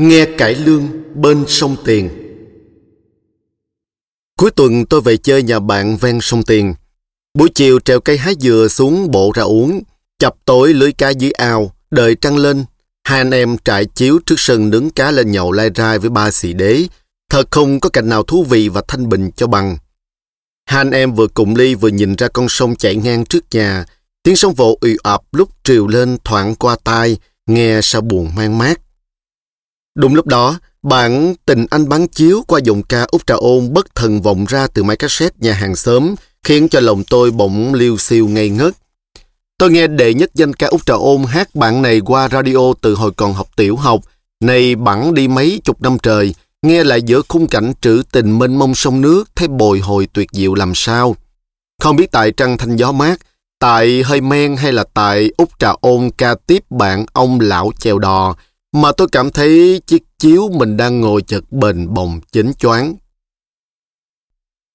Nghe cải lương bên sông Tiền Cuối tuần tôi về chơi nhà bạn ven sông Tiền. Buổi chiều treo cây hái dừa xuống bộ ra uống, chập tối lưới cá dưới ao, đợi trăng lên. Hai anh em trại chiếu trước sân nướng cá lên nhậu lai rai với ba xì đế. Thật không có cảnh nào thú vị và thanh bình cho bằng. Hai anh em vừa cùng ly vừa nhìn ra con sông chảy ngang trước nhà. Tiếng sông vỗ uy ập lúc triều lên thoảng qua tai, nghe sao buồn mang mát. Đúng lúc đó, bản Tình Anh bán chiếu qua giọng ca Úc Trà Ôn bất thần vọng ra từ máy cassette nhà hàng xóm, khiến cho lòng tôi bỗng liêu siêu ngây ngất. Tôi nghe đệ nhất danh ca Úc Trà Ôn hát bản này qua radio từ hồi còn học tiểu học, này bẵng đi mấy chục năm trời, nghe lại giữa khung cảnh trữ tình mênh mông sông nước thấy bồi hồi tuyệt diệu làm sao. Không biết tại trăng thanh gió mát, tại hơi men hay là tại Úc Trà Ôn ca tiếp bạn ông lão chèo đò, mà tôi cảm thấy chiếc chiếu mình đang ngồi chật bền bồng chỉnh choáng.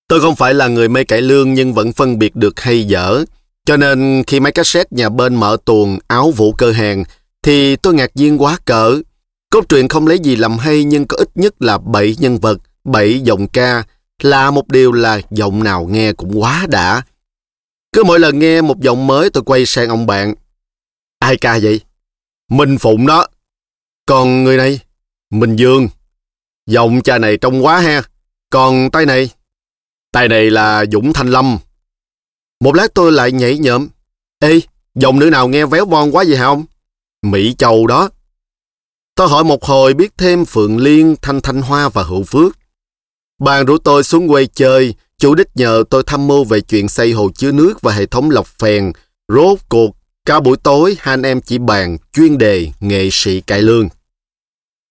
Tôi không phải là người mê cải lương nhưng vẫn phân biệt được hay dở. Cho nên khi máy cassette nhà bên mở tuồng áo vũ cơ hàng thì tôi ngạc nhiên quá cỡ. Cốt truyện không lấy gì làm hay nhưng có ít nhất là 7 nhân vật, 7 giọng ca là một điều là giọng nào nghe cũng quá đã. Cứ mỗi lần nghe một giọng mới tôi quay sang ông bạn. Ai ca vậy? Minh Phụng đó. Còn người này? Minh Dương. Giọng cha này trông quá ha. Còn tay này? Tay này là Dũng Thanh Lâm. Một lát tôi lại nhảy nhợm. Ê, giọng nữ nào nghe véo von quá vậy hả ông? Mỹ Châu đó. Tôi hỏi một hồi biết thêm Phượng Liên, Thanh Thanh Hoa và Hữu Phước. Bạn rủ tôi xuống quê chơi, chủ đích nhờ tôi tham mưu về chuyện xây hồ chứa nước và hệ thống lọc phèn. Rốt cuộc, cả buổi tối hai anh em chỉ bàn chuyên đề nghệ sĩ cải lương.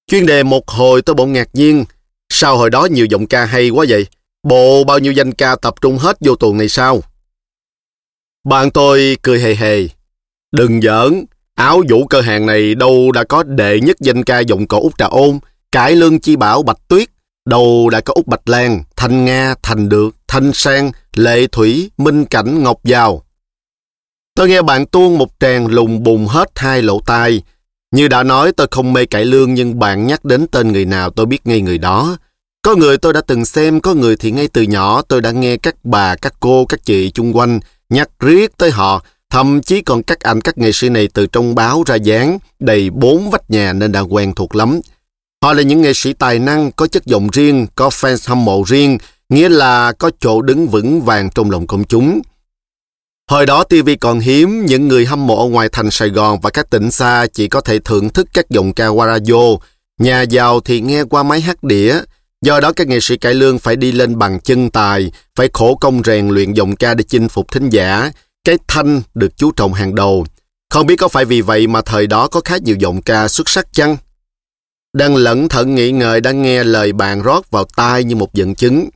Chuyên đề một hồi tôi bỗng ngạc nhiên. Sao hồi đó nhiều giọng ca hay quá vậy? Bộ bao nhiêu danh ca tập trung hết vô tuần này sao? Bạn tôi cười hề hề. Đừng giỡn, áo vũ cơ hàng này đâu đã có đệ nhất danh ca giọng cổ Úc Trà Ôn, cải lương chi bảo Bạch Tuyết, đâu đã có Úc Bạch Lan, Thanh Nga, Thành Được, Thanh Sang, Lệ Thủy, Minh Cảnh, Ngọc Giao. Tôi nghe bạn tuôn một tràng lùng bùng hết hai lỗ tai, như đã nói tôi không mê cải lương nhưng bạn nhắc đến tên người nào tôi biết ngay người đó. Có người tôi đã từng xem, có người thì ngay từ nhỏ tôi đã nghe các bà, các cô, các chị chung quanh nhắc riết tới họ, thậm chí còn các ảnh các nghệ sĩ này từ trong báo ra dán đầy bốn vách nhà nên đã quen thuộc lắm. Họ là những nghệ sĩ tài năng, có chất giọng riêng, có fans hâm mộ riêng, nghĩa là có chỗ đứng vững vàng trong lòng công chúng. Hồi đó TV còn hiếm, những người hâm mộ ở ngoài thành Sài Gòn và các tỉnh xa chỉ có thể thưởng thức các giọng ca qua radio. Nhà giàu thì nghe qua máy hát đĩa. Do đó các nghệ sĩ cải lương phải đi lên bằng chân tài, phải khổ công rèn luyện giọng ca để chinh phục thính giả. Cái thanh được chú trọng hàng đầu. Không biết có phải vì vậy mà thời đó có khá nhiều giọng ca xuất sắc chăng? Đang lẫn thận nghĩ ngợi đang nghe lời bạn rót vào tai như một dẫn chứng.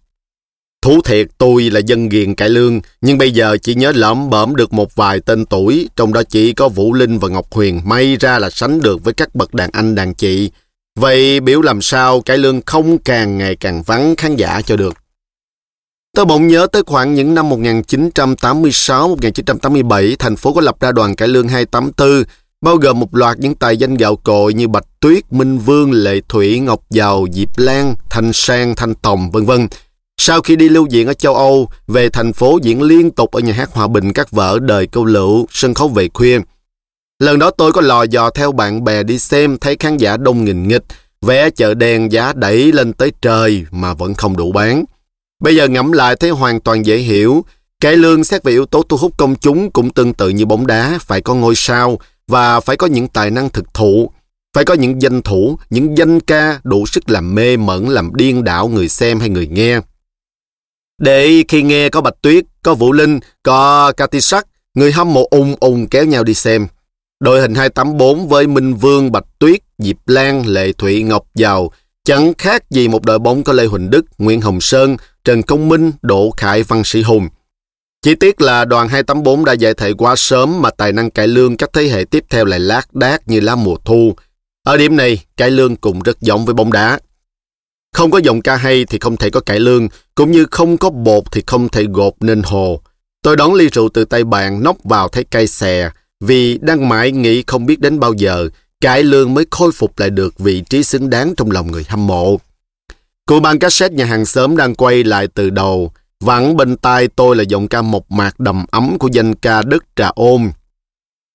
Thú thiệt tôi là dân ghiền cải lương, nhưng bây giờ chỉ nhớ lõm bẩm được một vài tên tuổi, trong đó chỉ có Vũ Linh và Ngọc Huyền may ra là sánh được với các bậc đàn anh đàn chị. Vậy biểu làm sao cải lương không càng ngày càng vắng khán giả cho được. Tôi bỗng nhớ tới khoảng những năm 1986-1987, thành phố có lập ra đoàn cải lương 284, bao gồm một loạt những tài danh gạo cội như Bạch Tuyết, Minh Vương, Lệ Thủy, Ngọc Giàu, Diệp Lan, Thanh Sang, Thanh Tòng, vân vân sau khi đi lưu diễn ở châu Âu, về thành phố diễn liên tục ở nhà hát Hòa Bình các vở đời câu lựu, sân khấu về khuya. Lần đó tôi có lò dò theo bạn bè đi xem, thấy khán giả đông nghìn nghịch, vé chợ đèn giá đẩy lên tới trời mà vẫn không đủ bán. Bây giờ ngẫm lại thấy hoàn toàn dễ hiểu, cái lương xét về yếu tố thu hút công chúng cũng tương tự như bóng đá, phải có ngôi sao và phải có những tài năng thực thụ, phải có những danh thủ, những danh ca đủ sức làm mê mẩn, làm điên đảo người xem hay người nghe. Để khi nghe có Bạch Tuyết, có Vũ Linh, có Katisak, người hâm mộ ung ung kéo nhau đi xem. Đội hình 284 với Minh Vương, Bạch Tuyết, Diệp Lan, Lệ Thụy, Ngọc Giàu chẳng khác gì một đội bóng có Lê Huỳnh Đức, Nguyễn Hồng Sơn, Trần Công Minh, Đỗ Khải, Văn Sĩ Hùng. Chỉ tiếc là đoàn 284 đã giải thể quá sớm mà tài năng cải lương các thế hệ tiếp theo lại lác đác như lá mùa thu. Ở điểm này, cải lương cũng rất giống với bóng đá. Không có giọng ca hay thì không thể có cải lương, cũng như không có bột thì không thể gột nên hồ. Tôi đón ly rượu từ tay bạn nóc vào thấy cay xè, vì đang mãi nghĩ không biết đến bao giờ, cải lương mới khôi phục lại được vị trí xứng đáng trong lòng người hâm mộ. Cụ băng cassette nhà hàng xóm đang quay lại từ đầu, vẳng bên tai tôi là giọng ca mộc mạc đầm ấm của danh ca Đức Trà Ôm.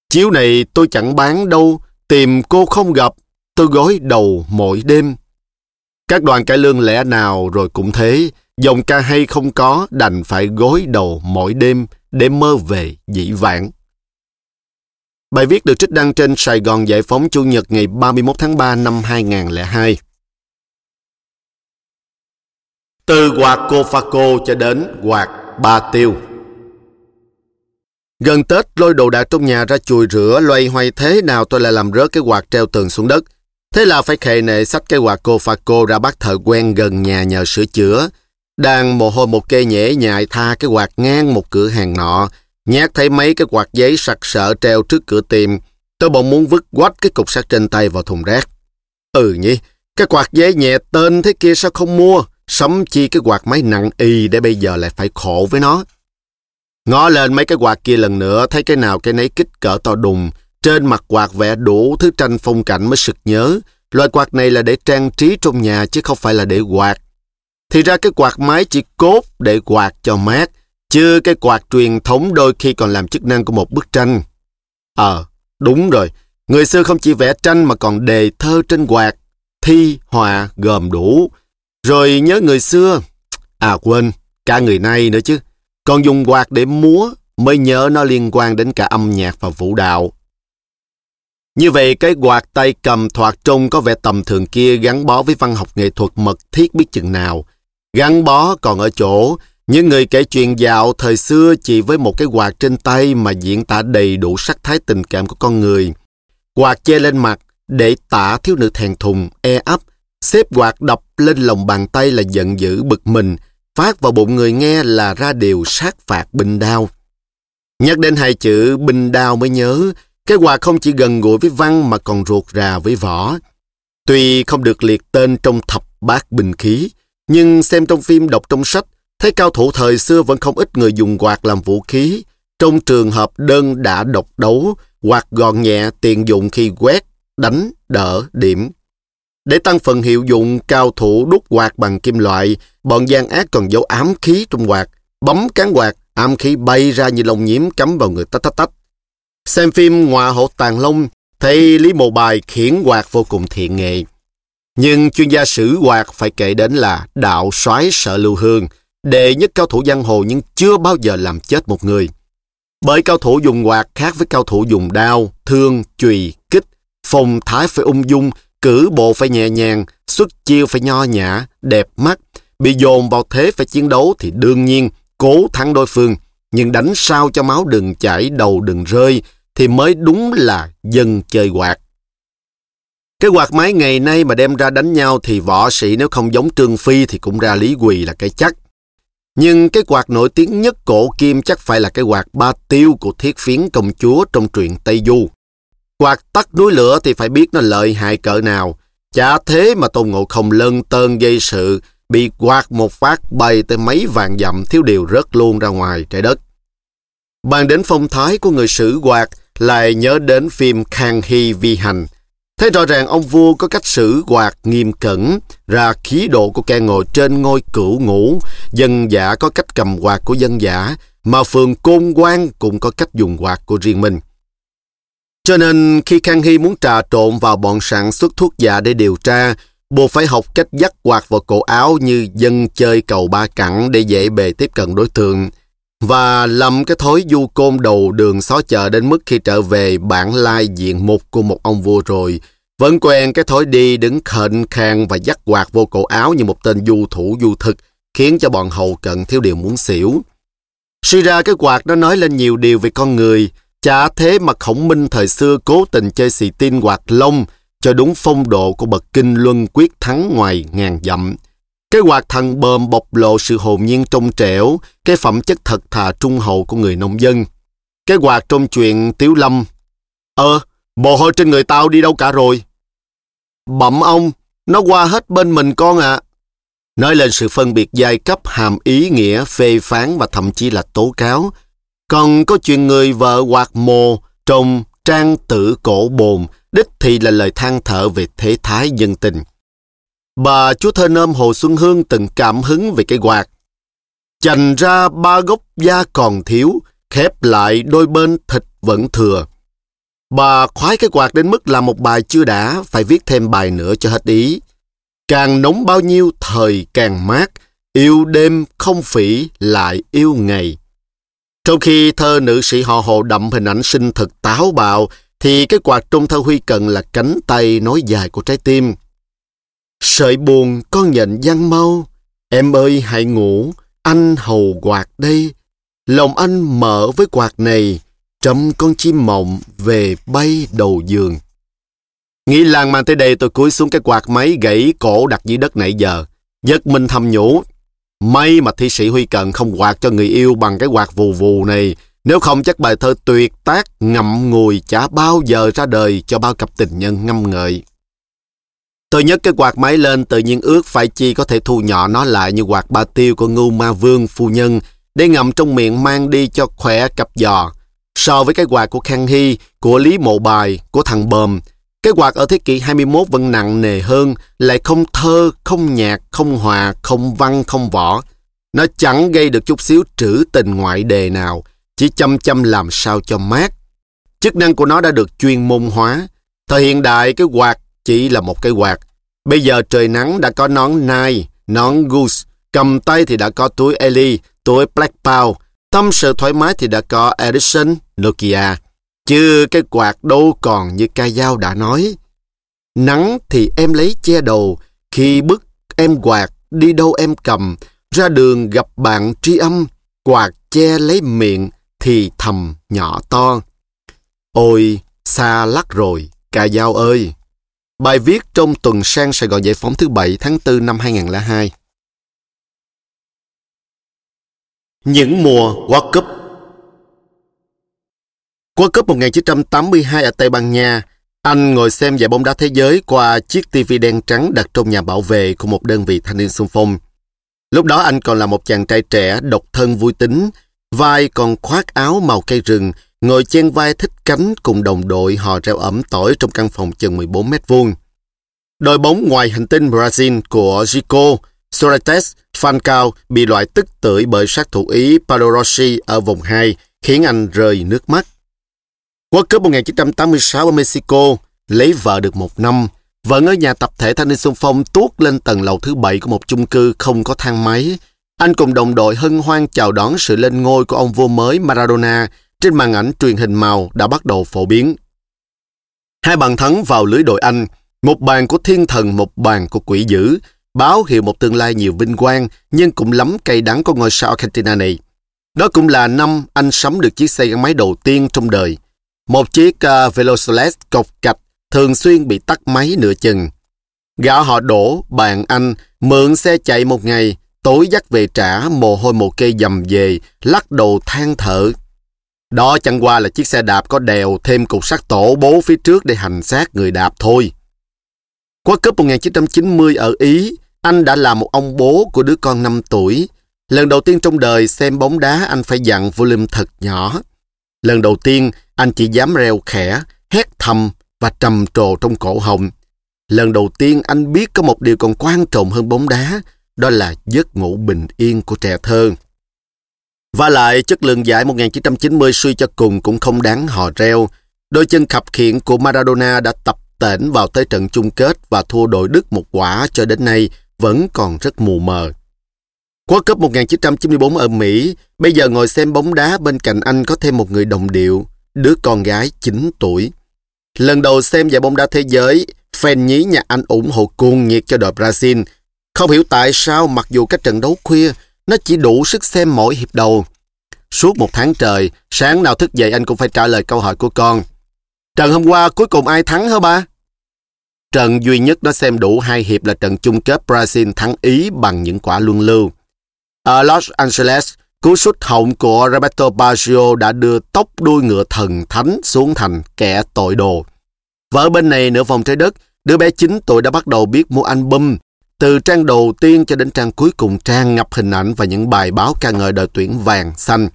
Chiếu này tôi chẳng bán đâu, tìm cô không gặp, tôi gối đầu mỗi đêm. Các đoàn cải lương lẽ nào rồi cũng thế, dòng ca hay không có đành phải gối đầu mỗi đêm để mơ về dĩ vãng. Bài viết được trích đăng trên Sài Gòn Giải phóng Chủ nhật ngày 31 tháng 3 năm 2002. Từ quạt cô pha cô cho đến quạt ba tiêu. Gần Tết lôi đồ đạc trong nhà ra chùi rửa loay hoay thế nào tôi lại làm rớt cái quạt treo tường xuống đất. Thế là phải khề nệ sách cái quạt cô pha cô ra bắt thợ quen gần nhà nhờ sửa chữa. Đang mồ hôi một kê nhễ nhại tha cái quạt ngang một cửa hàng nọ, nhát thấy mấy cái quạt giấy sặc sỡ treo trước cửa tiệm. Tôi bỗng muốn vứt quách cái cục sắt trên tay vào thùng rác. Ừ nhỉ, cái quạt giấy nhẹ tên thế kia sao không mua? Sắm chi cái quạt máy nặng y để bây giờ lại phải khổ với nó. Ngó lên mấy cái quạt kia lần nữa, thấy cái nào cái nấy kích cỡ to đùng. Trên mặt quạt vẽ đủ thứ tranh phong cảnh mới sực nhớ. Loại quạt này là để trang trí trong nhà chứ không phải là để quạt. Thì ra cái quạt máy chỉ cốt để quạt cho mát, chứ cái quạt truyền thống đôi khi còn làm chức năng của một bức tranh. Ờ, đúng rồi. Người xưa không chỉ vẽ tranh mà còn đề thơ trên quạt, thi, họa, gồm đủ. Rồi nhớ người xưa, à quên, cả người nay nữa chứ. Còn dùng quạt để múa mới nhớ nó liên quan đến cả âm nhạc và vũ đạo. Như vậy cái quạt tay cầm thoạt trông có vẻ tầm thường kia gắn bó với văn học nghệ thuật mật thiết biết chừng nào. Gắn bó còn ở chỗ, những người kể chuyện dạo thời xưa chỉ với một cái quạt trên tay mà diễn tả đầy đủ sắc thái tình cảm của con người. Quạt che lên mặt để tả thiếu nữ thèn thùng, e ấp, xếp quạt đập lên lòng bàn tay là giận dữ bực mình, phát vào bụng người nghe là ra điều sát phạt binh đao. Nhắc đến hai chữ binh đao mới nhớ, cái quạt không chỉ gần gũi với văn mà còn ruột rà với võ. Tuy không được liệt tên trong thập bát bình khí, nhưng xem trong phim đọc trong sách, thấy cao thủ thời xưa vẫn không ít người dùng quạt làm vũ khí. Trong trường hợp đơn đã độc đấu, quạt gọn nhẹ tiện dụng khi quét, đánh, đỡ, điểm. Để tăng phần hiệu dụng, cao thủ đúc quạt bằng kim loại, bọn gian ác còn giấu ám khí trong quạt. Bấm cán quạt, ám khí bay ra như lông nhiễm cắm vào người tách tách tách. Xem phim ngoại hộ tàn long, thấy Lý Mộ Bài khiển quạt vô cùng thiện nghệ. Nhưng chuyên gia sử quạt phải kể đến là đạo soái sợ lưu hương, đệ nhất cao thủ giang hồ nhưng chưa bao giờ làm chết một người. Bởi cao thủ dùng quạt khác với cao thủ dùng đao, thương, chùy, kích, phong thái phải ung dung, cử bộ phải nhẹ nhàng, xuất chiêu phải nho nhã, đẹp mắt. Bị dồn vào thế phải chiến đấu thì đương nhiên cố thắng đối phương, nhưng đánh sao cho máu đừng chảy, đầu đừng rơi, thì mới đúng là dân chơi quạt. Cái quạt máy ngày nay mà đem ra đánh nhau thì võ sĩ nếu không giống Trương Phi thì cũng ra Lý Quỳ là cái chắc. Nhưng cái quạt nổi tiếng nhất cổ kim chắc phải là cái quạt ba tiêu của thiết phiến công chúa trong truyện Tây Du. Quạt tắt núi lửa thì phải biết nó lợi hại cỡ nào. Chả thế mà Tôn Ngộ Không lân tơn gây sự, bị quạt một phát bay tới mấy vạn dặm thiếu điều rớt luôn ra ngoài trái đất. Bàn đến phong thái của người sử quạt lại nhớ đến phim Khang Hy Vi Hành. Thấy rõ ràng ông vua có cách xử quạt nghiêm cẩn, ra khí độ của kẻ ngồi trên ngôi cửu ngũ, dân giả có cách cầm quạt của dân giả, mà phường côn quan cũng có cách dùng quạt của riêng mình. Cho nên khi Khang Hy muốn trà trộn vào bọn sản xuất thuốc giả để điều tra, buộc phải học cách dắt quạt vào cổ áo như dân chơi cầu ba cẳng để dễ bề tiếp cận đối tượng. Và lầm cái thói du côn đầu đường xó chợ đến mức khi trở về bản lai diện mục của một ông vua rồi, vẫn quen cái thói đi đứng khệnh khang và dắt quạt vô cổ áo như một tên du thủ du thực, khiến cho bọn hầu cận thiếu điều muốn xỉu. Suy ra cái quạt nó nói lên nhiều điều về con người, chả thế mà khổng minh thời xưa cố tình chơi xì tin quạt lông cho đúng phong độ của bậc kinh luân quyết thắng ngoài ngàn dặm. Cái quạt thằng bờm bộc lộ sự hồn nhiên trong trẻo, cái phẩm chất thật thà trung hậu của người nông dân. Cái quạt trong chuyện Tiếu Lâm. Ờ, mồ hôi trên người tao đi đâu cả rồi? Bẩm ông, nó qua hết bên mình con ạ. À. Nói lên sự phân biệt giai cấp hàm ý nghĩa, phê phán và thậm chí là tố cáo. Còn có chuyện người vợ quạt mồ trong trang tử cổ bồn, đích thị là lời than thở về thế thái dân tình. Bà chú thơ nôm Hồ Xuân Hương từng cảm hứng về cây quạt. Chành ra ba gốc da còn thiếu, khép lại đôi bên thịt vẫn thừa. Bà khoái cái quạt đến mức làm một bài chưa đã, phải viết thêm bài nữa cho hết ý. Càng nóng bao nhiêu thời càng mát, yêu đêm không phỉ lại yêu ngày. Trong khi thơ nữ sĩ họ hồ đậm hình ảnh sinh thực táo bạo, thì cái quạt trong thơ Huy Cần là cánh tay nói dài của trái tim. Sợi buồn con nhận văn mau, em ơi hãy ngủ, anh hầu quạt đây. Lòng anh mở với quạt này, trầm con chim mộng về bay đầu giường. Nghĩ làng mang tới đây tôi cúi xuống cái quạt máy gãy cổ đặt dưới đất nãy giờ. Giật mình thầm nhủ. May mà thi sĩ Huy Cần không quạt cho người yêu bằng cái quạt vù vù này. Nếu không chắc bài thơ tuyệt tác ngậm ngùi chả bao giờ ra đời cho bao cặp tình nhân ngâm ngợi. Tôi nhấc cái quạt máy lên tự nhiên ước phải chi có thể thu nhỏ nó lại như quạt ba tiêu của Ngưu Ma Vương phu nhân để ngậm trong miệng mang đi cho khỏe cặp giò. So với cái quạt của Khang Hy, của Lý Mộ Bài, của thằng Bờm, cái quạt ở thế kỷ 21 vẫn nặng nề hơn, lại không thơ, không nhạc, không hòa, không văn, không võ. Nó chẳng gây được chút xíu trữ tình ngoại đề nào, chỉ chăm chăm làm sao cho mát. Chức năng của nó đã được chuyên môn hóa. Thời hiện đại, cái quạt chỉ là một cái quạt. Bây giờ trời nắng đã có nón nai, nón Goose, cầm tay thì đã có túi eli, túi Black Power, tâm sự thoải mái thì đã có Edison, Nokia. Chứ cái quạt đâu còn như ca dao đã nói. Nắng thì em lấy che đầu, khi bức em quạt, đi đâu em cầm, ra đường gặp bạn tri âm, quạt che lấy miệng thì thầm nhỏ to. Ôi, xa lắc rồi, ca dao ơi! Bài viết trong tuần sang Sài Gòn Giải phóng thứ Bảy tháng 4 năm 2002. Những mùa World Cup World Cup 1982 ở Tây Ban Nha, anh ngồi xem giải bóng đá thế giới qua chiếc TV đen trắng đặt trong nhà bảo vệ của một đơn vị thanh niên xung phong. Lúc đó anh còn là một chàng trai trẻ độc thân vui tính, vai còn khoác áo màu cây rừng, ngồi chen vai thích cánh cùng đồng đội hò reo ẩm tỏi trong căn phòng chừng 14 mét vuông. Đội bóng ngoài hành tinh Brazil của Zico, Socrates Falcao bị loại tức tưởi bởi sát thủ Ý Paolo Rossi ở vòng 2, khiến anh rơi nước mắt. World Cup 1986 ở Mexico, lấy vợ được một năm, vẫn ở nhà tập thể thanh niên xung phong tuốt lên tầng lầu thứ bảy của một chung cư không có thang máy. Anh cùng đồng đội hân hoan chào đón sự lên ngôi của ông vua mới Maradona trên màn ảnh truyền hình màu đã bắt đầu phổ biến. Hai bàn thắng vào lưới đội Anh, một bàn của thiên thần, một bàn của quỷ dữ, báo hiệu một tương lai nhiều vinh quang nhưng cũng lắm cay đắng của ngôi sao Argentina này. Đó cũng là năm anh sắm được chiếc xe gắn máy đầu tiên trong đời. Một chiếc à, uh, Veloceleste cọc cạch thường xuyên bị tắt máy nửa chừng. Gã họ đổ, bạn anh, mượn xe chạy một ngày, tối dắt về trả mồ hôi mồ kê dầm về, lắc đầu than thở. Đó chẳng qua là chiếc xe đạp có đèo thêm cục sắt tổ bố phía trước để hành xác người đạp thôi. Qua cấp 1990 ở Ý, anh đã là một ông bố của đứa con 5 tuổi. Lần đầu tiên trong đời xem bóng đá anh phải dặn volume thật nhỏ. Lần đầu tiên anh chỉ dám reo khẽ, hét thầm và trầm trồ trong cổ họng. Lần đầu tiên anh biết có một điều còn quan trọng hơn bóng đá, đó là giấc ngủ bình yên của trẻ thơ. Và lại, chất lượng giải 1990 suy cho cùng cũng không đáng hò reo. Đôi chân khập khiển của Maradona đã tập tễnh vào tới trận chung kết và thua đội Đức một quả cho đến nay vẫn còn rất mù mờ. World Cup 1994 ở Mỹ, bây giờ ngồi xem bóng đá bên cạnh anh có thêm một người đồng điệu, đứa con gái 9 tuổi. Lần đầu xem giải bóng đá thế giới, fan nhí nhà anh ủng hộ cuồng nhiệt cho đội Brazil. Không hiểu tại sao mặc dù các trận đấu khuya, nó chỉ đủ sức xem mỗi hiệp đầu. Suốt một tháng trời, sáng nào thức dậy anh cũng phải trả lời câu hỏi của con. Trận hôm qua cuối cùng ai thắng hả ba? Trận duy nhất nó xem đủ hai hiệp là trận chung kết Brazil thắng Ý bằng những quả luân lưu. Ở Los Angeles, cú sút hỏng của Roberto Baggio đã đưa tóc đuôi ngựa thần thánh xuống thành kẻ tội đồ. Vợ bên này nửa vòng trái đất, đứa bé 9 tuổi đã bắt đầu biết mua album. Từ trang đầu tiên cho đến trang cuối cùng trang ngập hình ảnh và những bài báo ca ngợi đội tuyển vàng xanh.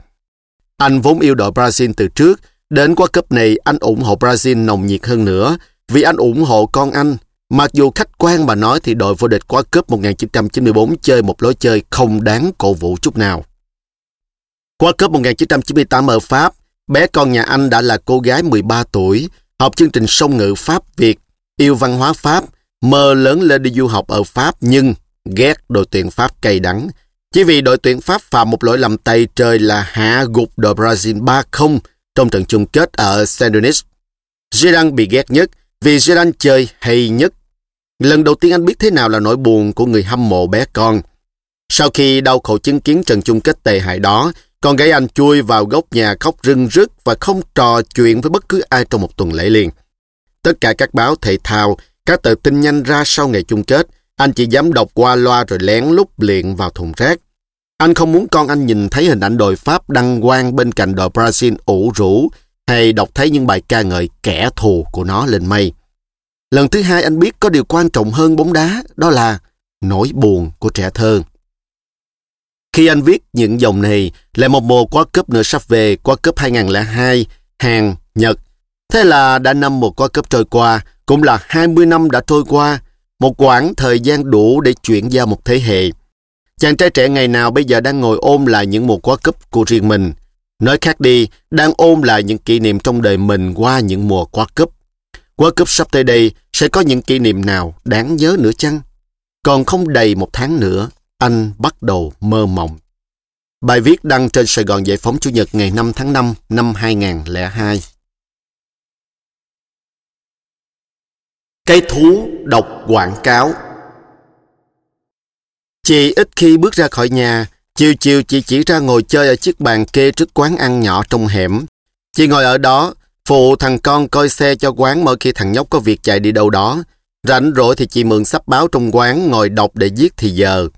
Anh vốn yêu đội Brazil từ trước, Đến World Cup này, anh ủng hộ Brazil nồng nhiệt hơn nữa, vì anh ủng hộ con anh. Mặc dù khách quan mà nói thì đội vô địch World Cup 1994 chơi một lối chơi không đáng cổ vũ chút nào. World Cup 1998 ở Pháp, bé con nhà anh đã là cô gái 13 tuổi, học chương trình song ngữ Pháp-Việt, yêu văn hóa Pháp, mơ lớn lên đi du học ở Pháp nhưng ghét đội tuyển Pháp cay đắng. Chỉ vì đội tuyển Pháp phạm một lỗi lầm tay trời là hạ gục đội Brazil 3-0 trong trận chung kết ở Saint-Denis. Zidane bị ghét nhất vì Zidane chơi hay nhất. Lần đầu tiên anh biết thế nào là nỗi buồn của người hâm mộ bé con. Sau khi đau khổ chứng kiến trận chung kết tệ hại đó, con gái anh chui vào góc nhà khóc rưng rức và không trò chuyện với bất cứ ai trong một tuần lễ liền. Tất cả các báo thể thao, các tờ tin nhanh ra sau ngày chung kết, anh chỉ dám đọc qua loa rồi lén lút liền vào thùng rác. Anh không muốn con anh nhìn thấy hình ảnh đội Pháp đăng quang bên cạnh đội Brazil ủ rũ hay đọc thấy những bài ca ngợi kẻ thù của nó lên mây. Lần thứ hai anh biết có điều quan trọng hơn bóng đá, đó là nỗi buồn của trẻ thơ. Khi anh viết những dòng này, lại một mùa quá cấp nữa sắp về, quá cấp 2002, Hàn, Nhật. Thế là đã năm một quá cấp trôi qua, cũng là 20 năm đã trôi qua, một quãng thời gian đủ để chuyển giao một thế hệ. Chàng trai trẻ ngày nào bây giờ đang ngồi ôm lại những mùa quá Cup của riêng mình. Nói khác đi, đang ôm lại những kỷ niệm trong đời mình qua những mùa quá Cup. quá Cup sắp tới đây sẽ có những kỷ niệm nào đáng nhớ nữa chăng? Còn không đầy một tháng nữa, anh bắt đầu mơ mộng. Bài viết đăng trên Sài Gòn Giải phóng Chủ nhật ngày 5 tháng 5 năm 2002. Cái thú đọc quảng cáo Chị ít khi bước ra khỏi nhà, chiều chiều chị chỉ ra ngồi chơi ở chiếc bàn kê trước quán ăn nhỏ trong hẻm. Chị ngồi ở đó, phụ thằng con coi xe cho quán mỗi khi thằng nhóc có việc chạy đi đâu đó. Rảnh rỗi thì chị mượn sách báo trong quán ngồi đọc để giết thì giờ.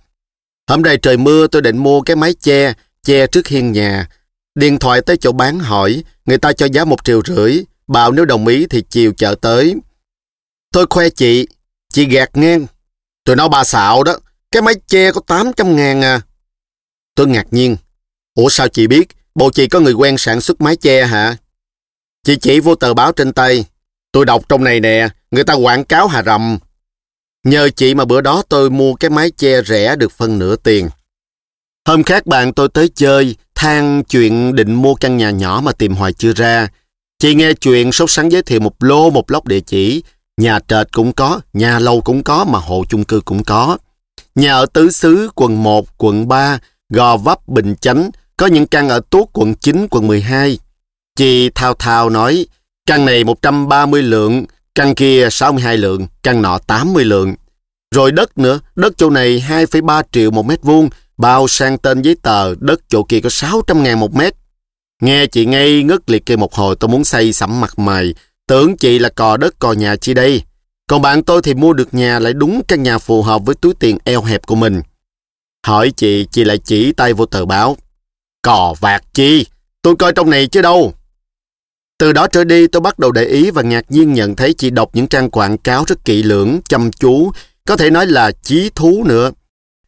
Hôm nay trời mưa tôi định mua cái máy che, che trước hiên nhà. Điện thoại tới chỗ bán hỏi, người ta cho giá một triệu rưỡi, bảo nếu đồng ý thì chiều chợ tới. Tôi khoe chị, chị gạt ngang. Tôi nói bà xạo đó, cái máy che có 800 ngàn à. Tôi ngạc nhiên. Ủa sao chị biết? Bộ chị có người quen sản xuất máy che hả? Chị chỉ vô tờ báo trên tay. Tôi đọc trong này nè, người ta quảng cáo hà rầm. Nhờ chị mà bữa đó tôi mua cái máy che rẻ được phân nửa tiền. Hôm khác bạn tôi tới chơi, than chuyện định mua căn nhà nhỏ mà tìm hoài chưa ra. Chị nghe chuyện sốt sắng giới thiệu một lô một lốc địa chỉ. Nhà trệt cũng có, nhà lâu cũng có mà hộ chung cư cũng có. Nhà ở Tứ Xứ, quận 1, quận 3, Gò Vấp, Bình Chánh, có những căn ở Tuốt, quận 9, quận 12. Chị thao thao nói, căn này 130 lượng, căn kia 62 lượng, căn nọ 80 lượng. Rồi đất nữa, đất chỗ này 2,3 triệu một mét vuông, bao sang tên giấy tờ, đất chỗ kia có 600 ngàn một mét. Nghe chị ngay ngất liệt kê một hồi tôi muốn xây sẫm mặt mày, tưởng chị là cò đất cò nhà chi đây. Còn bạn tôi thì mua được nhà lại đúng căn nhà phù hợp với túi tiền eo hẹp của mình. Hỏi chị, chị lại chỉ tay vô tờ báo. Cò vạt chi? Tôi coi trong này chứ đâu. Từ đó trở đi tôi bắt đầu để ý và ngạc nhiên nhận thấy chị đọc những trang quảng cáo rất kỹ lưỡng, chăm chú, có thể nói là chí thú nữa.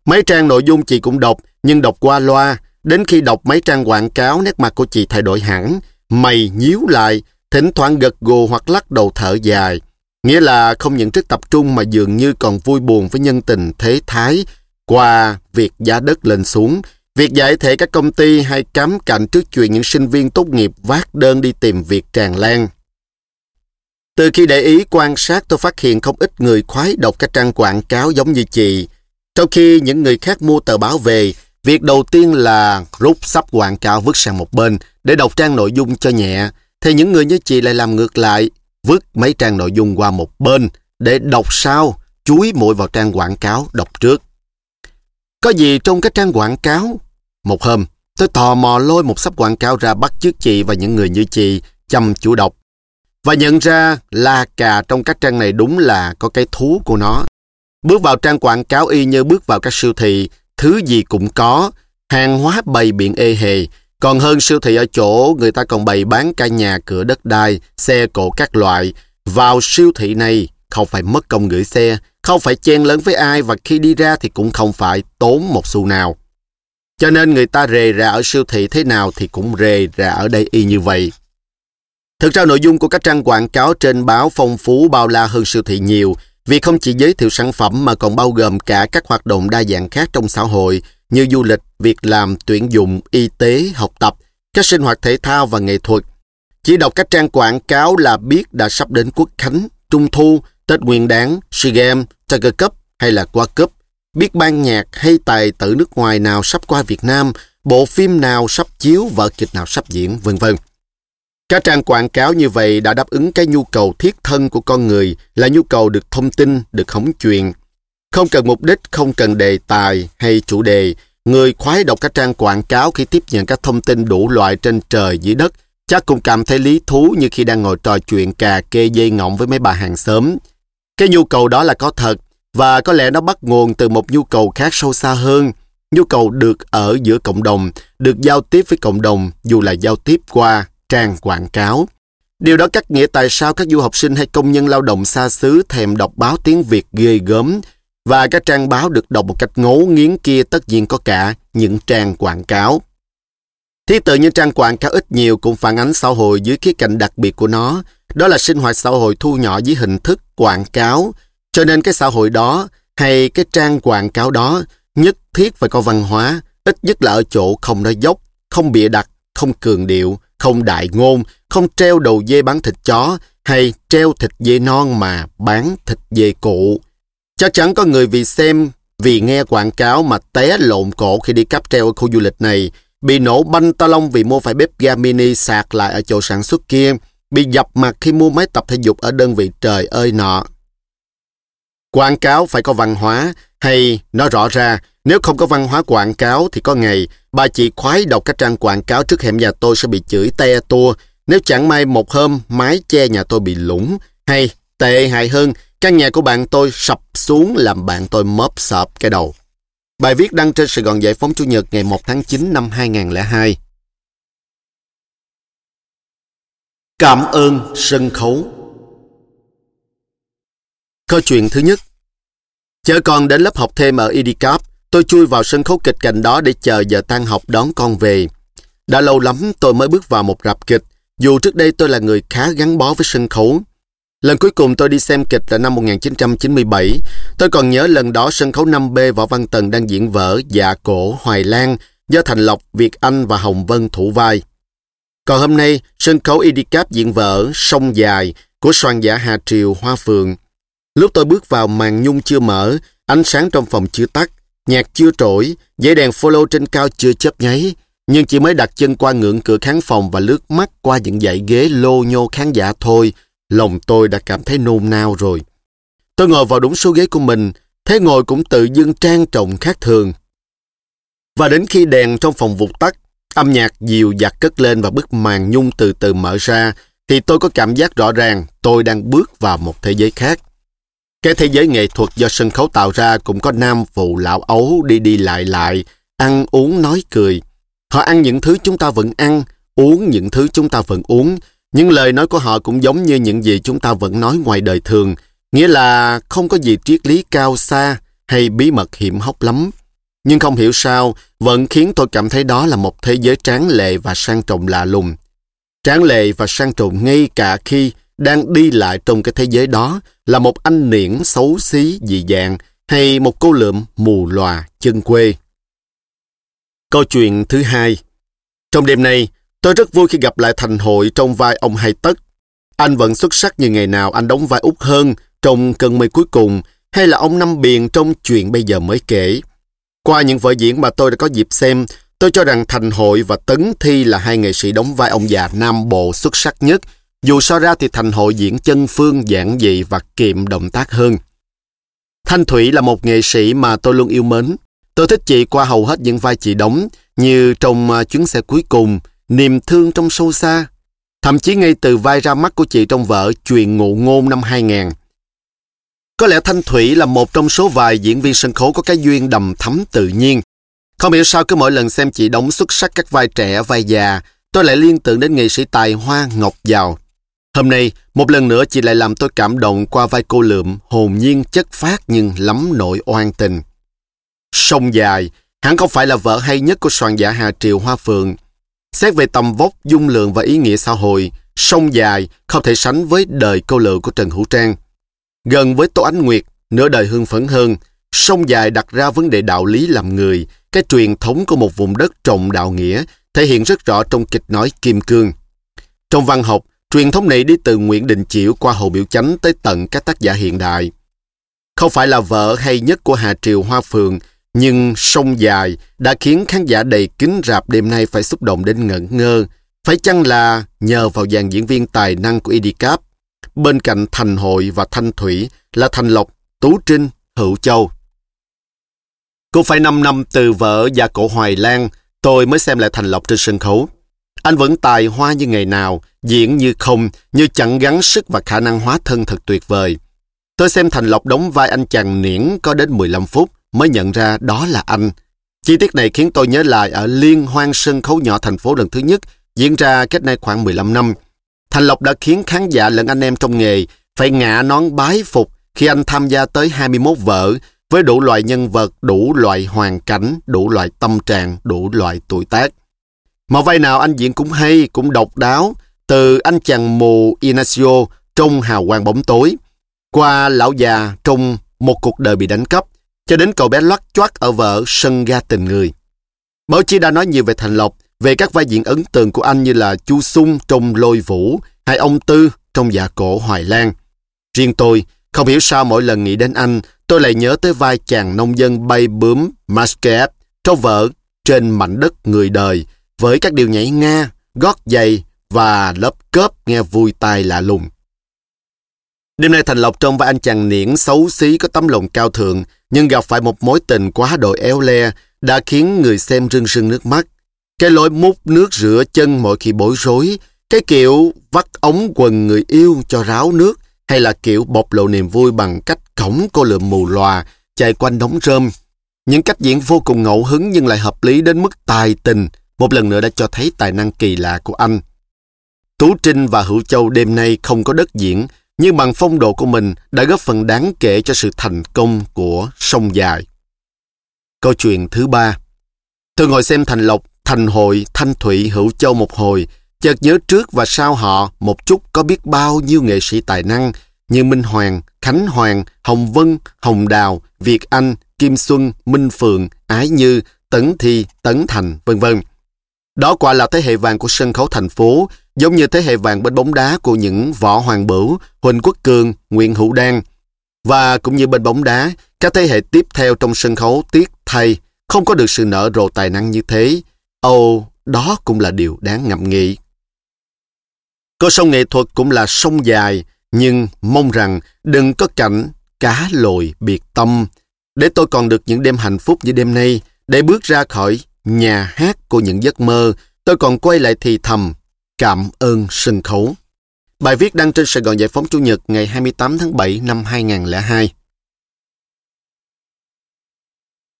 Mấy trang nội dung chị cũng đọc, nhưng đọc qua loa. Đến khi đọc mấy trang quảng cáo, nét mặt của chị thay đổi hẳn. Mày nhíu lại, thỉnh thoảng gật gù hoặc lắc đầu thở dài. Nghĩa là không những rất tập trung mà dường như còn vui buồn với nhân tình thế thái qua việc giá đất lên xuống, việc giải thể các công ty hay cắm cạnh trước chuyện những sinh viên tốt nghiệp vác đơn đi tìm việc tràn lan. Từ khi để ý quan sát tôi phát hiện không ít người khoái đọc các trang quảng cáo giống như chị. Trong khi những người khác mua tờ báo về, việc đầu tiên là rút sắp quảng cáo vứt sang một bên để đọc trang nội dung cho nhẹ, thì những người như chị lại làm ngược lại, vứt mấy trang nội dung qua một bên để đọc sau, chuối mũi vào trang quảng cáo đọc trước. Có gì trong cái trang quảng cáo? Một hôm, tôi tò mò lôi một sắp quảng cáo ra bắt chước chị và những người như chị chăm chú đọc. Và nhận ra là cà trong các trang này đúng là có cái thú của nó. Bước vào trang quảng cáo y như bước vào các siêu thị, thứ gì cũng có, hàng hóa bày biện ê hề, còn hơn siêu thị ở chỗ người ta còn bày bán cả nhà cửa đất đai, xe cộ các loại. Vào siêu thị này không phải mất công gửi xe, không phải chen lớn với ai và khi đi ra thì cũng không phải tốn một xu nào. Cho nên người ta rề ra ở siêu thị thế nào thì cũng rề ra ở đây y như vậy. Thực ra nội dung của các trang quảng cáo trên báo phong phú bao la hơn siêu thị nhiều vì không chỉ giới thiệu sản phẩm mà còn bao gồm cả các hoạt động đa dạng khác trong xã hội như du lịch, việc làm, tuyển dụng, y tế, học tập, các sinh hoạt thể thao và nghệ thuật. Chỉ đọc các trang quảng cáo là biết đã sắp đến Quốc Khánh, Trung Thu, Tết Nguyên Đán, SEA Games, Tiger Cup hay là World Cup. Biết ban nhạc hay tài tử nước ngoài nào sắp qua Việt Nam, bộ phim nào sắp chiếu, vở kịch nào sắp diễn, vân vân. Các trang quảng cáo như vậy đã đáp ứng cái nhu cầu thiết thân của con người là nhu cầu được thông tin, được hóng chuyện. Không cần mục đích, không cần đề tài hay chủ đề, người khoái đọc các trang quảng cáo khi tiếp nhận các thông tin đủ loại trên trời dưới đất, chắc cũng cảm thấy lý thú như khi đang ngồi trò chuyện cà kê dây ngọng với mấy bà hàng xóm. Cái nhu cầu đó là có thật, và có lẽ nó bắt nguồn từ một nhu cầu khác sâu xa hơn, nhu cầu được ở giữa cộng đồng, được giao tiếp với cộng đồng dù là giao tiếp qua trang quảng cáo. Điều đó cắt nghĩa tại sao các du học sinh hay công nhân lao động xa xứ thèm đọc báo tiếng Việt ghê gớm và các trang báo được đọc một cách ngấu nghiến kia tất nhiên có cả những trang quảng cáo. thí tự những trang quảng cáo ít nhiều cũng phản ánh xã hội dưới khía cạnh đặc biệt của nó, đó là sinh hoạt xã hội thu nhỏ dưới hình thức quảng cáo, cho nên cái xã hội đó hay cái trang quảng cáo đó nhất thiết phải có văn hóa, ít nhất là ở chỗ không nói dốc, không bịa đặt, không cường điệu, không đại ngôn, không treo đầu dê bán thịt chó hay treo thịt dê non mà bán thịt dê cụ. Chắc chắn có người vì xem, vì nghe quảng cáo mà té lộn cổ khi đi cáp treo ở khu du lịch này, bị nổ banh ta lông vì mua phải bếp ga mini sạc lại ở chỗ sản xuất kia, bị dập mặt khi mua máy tập thể dục ở đơn vị trời ơi nọ. Quảng cáo phải có văn hóa, hay nói rõ ra, nếu không có văn hóa quảng cáo thì có ngày bà chị khoái đọc các trang quảng cáo trước hẻm nhà tôi sẽ bị chửi te tua. Nếu chẳng may một hôm mái che nhà tôi bị lũng, hay tệ hại hơn, căn nhà của bạn tôi sập xuống làm bạn tôi móp sợp cái đầu. Bài viết đăng trên Sài Gòn Giải phóng Chủ nhật ngày 1 tháng 9 năm 2002. Cảm ơn sân khấu Câu chuyện thứ nhất Chở con đến lớp học thêm ở Idicap, tôi chui vào sân khấu kịch cạnh đó để chờ giờ tan học đón con về. Đã lâu lắm tôi mới bước vào một rạp kịch, dù trước đây tôi là người khá gắn bó với sân khấu. Lần cuối cùng tôi đi xem kịch là năm 1997. Tôi còn nhớ lần đó sân khấu 5B Võ Văn Tần đang diễn vở Dạ Cổ Hoài Lan do Thành Lộc, Việt Anh và Hồng Vân thủ vai. Còn hôm nay, sân khấu Idicap diễn vở Sông Dài của soạn giả Hà Triều Hoa Phượng. Lúc tôi bước vào màn nhung chưa mở, ánh sáng trong phòng chưa tắt, nhạc chưa trỗi, dãy đèn follow trên cao chưa chớp nháy, nhưng chỉ mới đặt chân qua ngưỡng cửa khán phòng và lướt mắt qua những dãy ghế lô nhô khán giả thôi, lòng tôi đã cảm thấy nôn nao rồi. Tôi ngồi vào đúng số ghế của mình, thế ngồi cũng tự dưng trang trọng khác thường. Và đến khi đèn trong phòng vụt tắt, âm nhạc dịu dặt cất lên và bức màn nhung từ từ mở ra, thì tôi có cảm giác rõ ràng tôi đang bước vào một thế giới khác. Cái thế giới nghệ thuật do sân khấu tạo ra cũng có nam phụ lão ấu đi đi lại lại, ăn uống nói cười. Họ ăn những thứ chúng ta vẫn ăn, uống những thứ chúng ta vẫn uống. Những lời nói của họ cũng giống như những gì chúng ta vẫn nói ngoài đời thường, nghĩa là không có gì triết lý cao xa hay bí mật hiểm hóc lắm. Nhưng không hiểu sao, vẫn khiến tôi cảm thấy đó là một thế giới tráng lệ và sang trọng lạ lùng. Tráng lệ và sang trọng ngay cả khi đang đi lại trong cái thế giới đó là một anh niễn xấu xí dị dạng hay một cô lượm mù lòa chân quê. Câu chuyện thứ hai Trong đêm nay, tôi rất vui khi gặp lại Thành Hội trong vai ông Hai Tất. Anh vẫn xuất sắc như ngày nào anh đóng vai út hơn trong cơn mây cuối cùng hay là ông Năm Biền trong chuyện bây giờ mới kể. Qua những vở diễn mà tôi đã có dịp xem, tôi cho rằng Thành Hội và Tấn Thi là hai nghệ sĩ đóng vai ông già Nam Bộ xuất sắc nhất dù so ra thì Thành hội diễn chân phương giản dị và kiệm động tác hơn. Thanh Thủy là một nghệ sĩ mà tôi luôn yêu mến. Tôi thích chị qua hầu hết những vai chị đóng như trong à, chuyến xe cuối cùng, niềm thương trong sâu xa. Thậm chí ngay từ vai ra mắt của chị trong vở Chuyện ngụ ngôn năm 2000. Có lẽ Thanh Thủy là một trong số vài diễn viên sân khấu có cái duyên đầm thắm tự nhiên. Không hiểu sao cứ mỗi lần xem chị đóng xuất sắc các vai trẻ, vai già, tôi lại liên tưởng đến nghệ sĩ tài hoa Ngọc Giàu. Hôm nay, một lần nữa chị lại làm tôi cảm động qua vai cô lượm, hồn nhiên chất phát nhưng lắm nỗi oan tình. Sông dài, hẳn không phải là vợ hay nhất của soạn giả Hà Triều Hoa Phượng. Xét về tầm vóc, dung lượng và ý nghĩa xã hội, sông dài không thể sánh với đời câu lự của Trần Hữu Trang. Gần với Tô Ánh Nguyệt, nửa đời hương phấn hơn, sông dài đặt ra vấn đề đạo lý làm người, cái truyền thống của một vùng đất trọng đạo nghĩa, thể hiện rất rõ trong kịch nói Kim Cương. Trong văn học, truyền thống này đi từ Nguyễn Đình Chiểu qua Hồ Biểu Chánh tới tận các tác giả hiện đại. Không phải là vợ hay nhất của Hà Triều Hoa Phường, nhưng sông dài đã khiến khán giả đầy kính rạp đêm nay phải xúc động đến ngẩn ngơ. Phải chăng là nhờ vào dàn diễn viên tài năng của Idicap, bên cạnh Thành Hội và Thanh Thủy là Thành Lộc, Tú Trinh, Hữu Châu. Cũng phải 5 năm từ vợ và cổ Hoài Lan, tôi mới xem lại Thành Lộc trên sân khấu. Anh vẫn tài hoa như ngày nào, diễn như không, như chẳng gắng sức và khả năng hóa thân thật tuyệt vời. Tôi xem Thành Lộc đóng vai anh chàng niễn có đến 15 phút mới nhận ra đó là anh. Chi tiết này khiến tôi nhớ lại ở liên hoan sân khấu nhỏ thành phố lần thứ nhất diễn ra cách đây khoảng 15 năm. Thành Lộc đã khiến khán giả lẫn anh em trong nghề phải ngã nón bái phục khi anh tham gia tới 21 vở với đủ loại nhân vật, đủ loại hoàn cảnh, đủ loại tâm trạng, đủ loại tuổi tác. Mà vai nào anh diễn cũng hay, cũng độc đáo, từ anh chàng mù Inacio trong hào quang bóng tối, qua lão già trong một cuộc đời bị đánh cắp, cho đến cậu bé loắt choắt ở vợ sân ga tình người. Báo chí đã nói nhiều về Thành Lộc, về các vai diễn ấn tượng của anh như là Chu Sung trong Lôi Vũ hay ông Tư trong Dạ Cổ Hoài Lan. Riêng tôi, không hiểu sao mỗi lần nghĩ đến anh, tôi lại nhớ tới vai chàng nông dân bay bướm Masquerade trong vợ Trên mảnh đất người đời với các điều nhảy nga, gót giày và lớp cớp nghe vui tai lạ lùng. Đêm nay Thành Lộc trông vai anh chàng niễn xấu xí có tấm lòng cao thượng nhưng gặp phải một mối tình quá đội éo le đã khiến người xem rưng rưng nước mắt. Cái lối múc nước rửa chân mỗi khi bối rối, cái kiểu vắt ống quần người yêu cho ráo nước hay là kiểu bộc lộ niềm vui bằng cách cổng cô lượm mù lòa chạy quanh đống rơm. Những cách diễn vô cùng ngẫu hứng nhưng lại hợp lý đến mức tài tình, một lần nữa đã cho thấy tài năng kỳ lạ của anh. Tú Trinh và Hữu Châu đêm nay không có đất diễn, nhưng bằng phong độ của mình đã góp phần đáng kể cho sự thành công của sông dài. Câu chuyện thứ ba Tôi ngồi xem Thành Lộc, Thành Hội, Thanh thủy Hữu Châu một hồi, chợt nhớ trước và sau họ một chút có biết bao nhiêu nghệ sĩ tài năng như Minh Hoàng, Khánh Hoàng, Hồng Vân, Hồng Đào, Việt Anh, Kim Xuân, Minh Phượng, Ái Như, Tấn Thi, Tấn Thành, vân vân. Đó quả là thế hệ vàng của sân khấu thành phố, giống như thế hệ vàng bên bóng đá của những Võ Hoàng Bửu, Huỳnh Quốc Cường, Nguyễn Hữu Đan. Và cũng như bên bóng đá, các thế hệ tiếp theo trong sân khấu tiếc thay không có được sự nở rộ tài năng như thế. Ồ, đó cũng là điều đáng ngậm nghĩ. Có sông nghệ thuật cũng là sông dài, nhưng mong rằng đừng có cảnh cá lội biệt tâm, để tôi còn được những đêm hạnh phúc như đêm nay, để bước ra khỏi nhà hát của những giấc mơ, tôi còn quay lại thì thầm, cảm ơn sân khấu. Bài viết đăng trên Sài Gòn Giải phóng Chủ nhật ngày 28 tháng 7 năm 2002.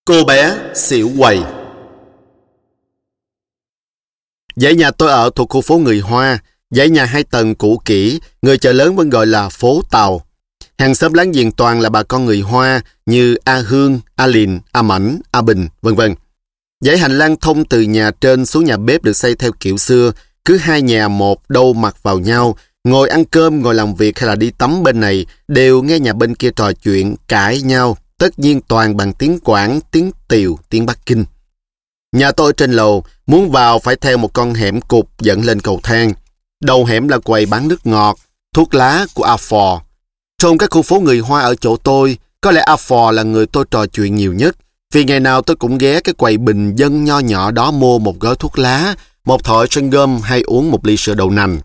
Cô bé xỉu quầy Dãy nhà tôi ở thuộc khu phố người Hoa, dãy nhà hai tầng cũ kỹ, người chợ lớn vẫn gọi là phố Tàu. Hàng xóm láng giềng toàn là bà con người Hoa như A Hương, A Lìn, A Mảnh, A Bình, vân vân. Dãy hành lang thông từ nhà trên xuống nhà bếp được xây theo kiểu xưa, cứ hai nhà một đâu mặt vào nhau, ngồi ăn cơm, ngồi làm việc hay là đi tắm bên này, đều nghe nhà bên kia trò chuyện, cãi nhau, tất nhiên toàn bằng tiếng Quảng, tiếng Tiều, tiếng Bắc Kinh. Nhà tôi trên lầu, muốn vào phải theo một con hẻm cục dẫn lên cầu thang. Đầu hẻm là quầy bán nước ngọt, thuốc lá của a phò Trong các khu phố người Hoa ở chỗ tôi, có lẽ a phò là người tôi trò chuyện nhiều nhất, vì ngày nào tôi cũng ghé cái quầy bình dân nho nhỏ đó mua một gói thuốc lá, một thỏi chanh gom hay uống một ly sữa đậu nành.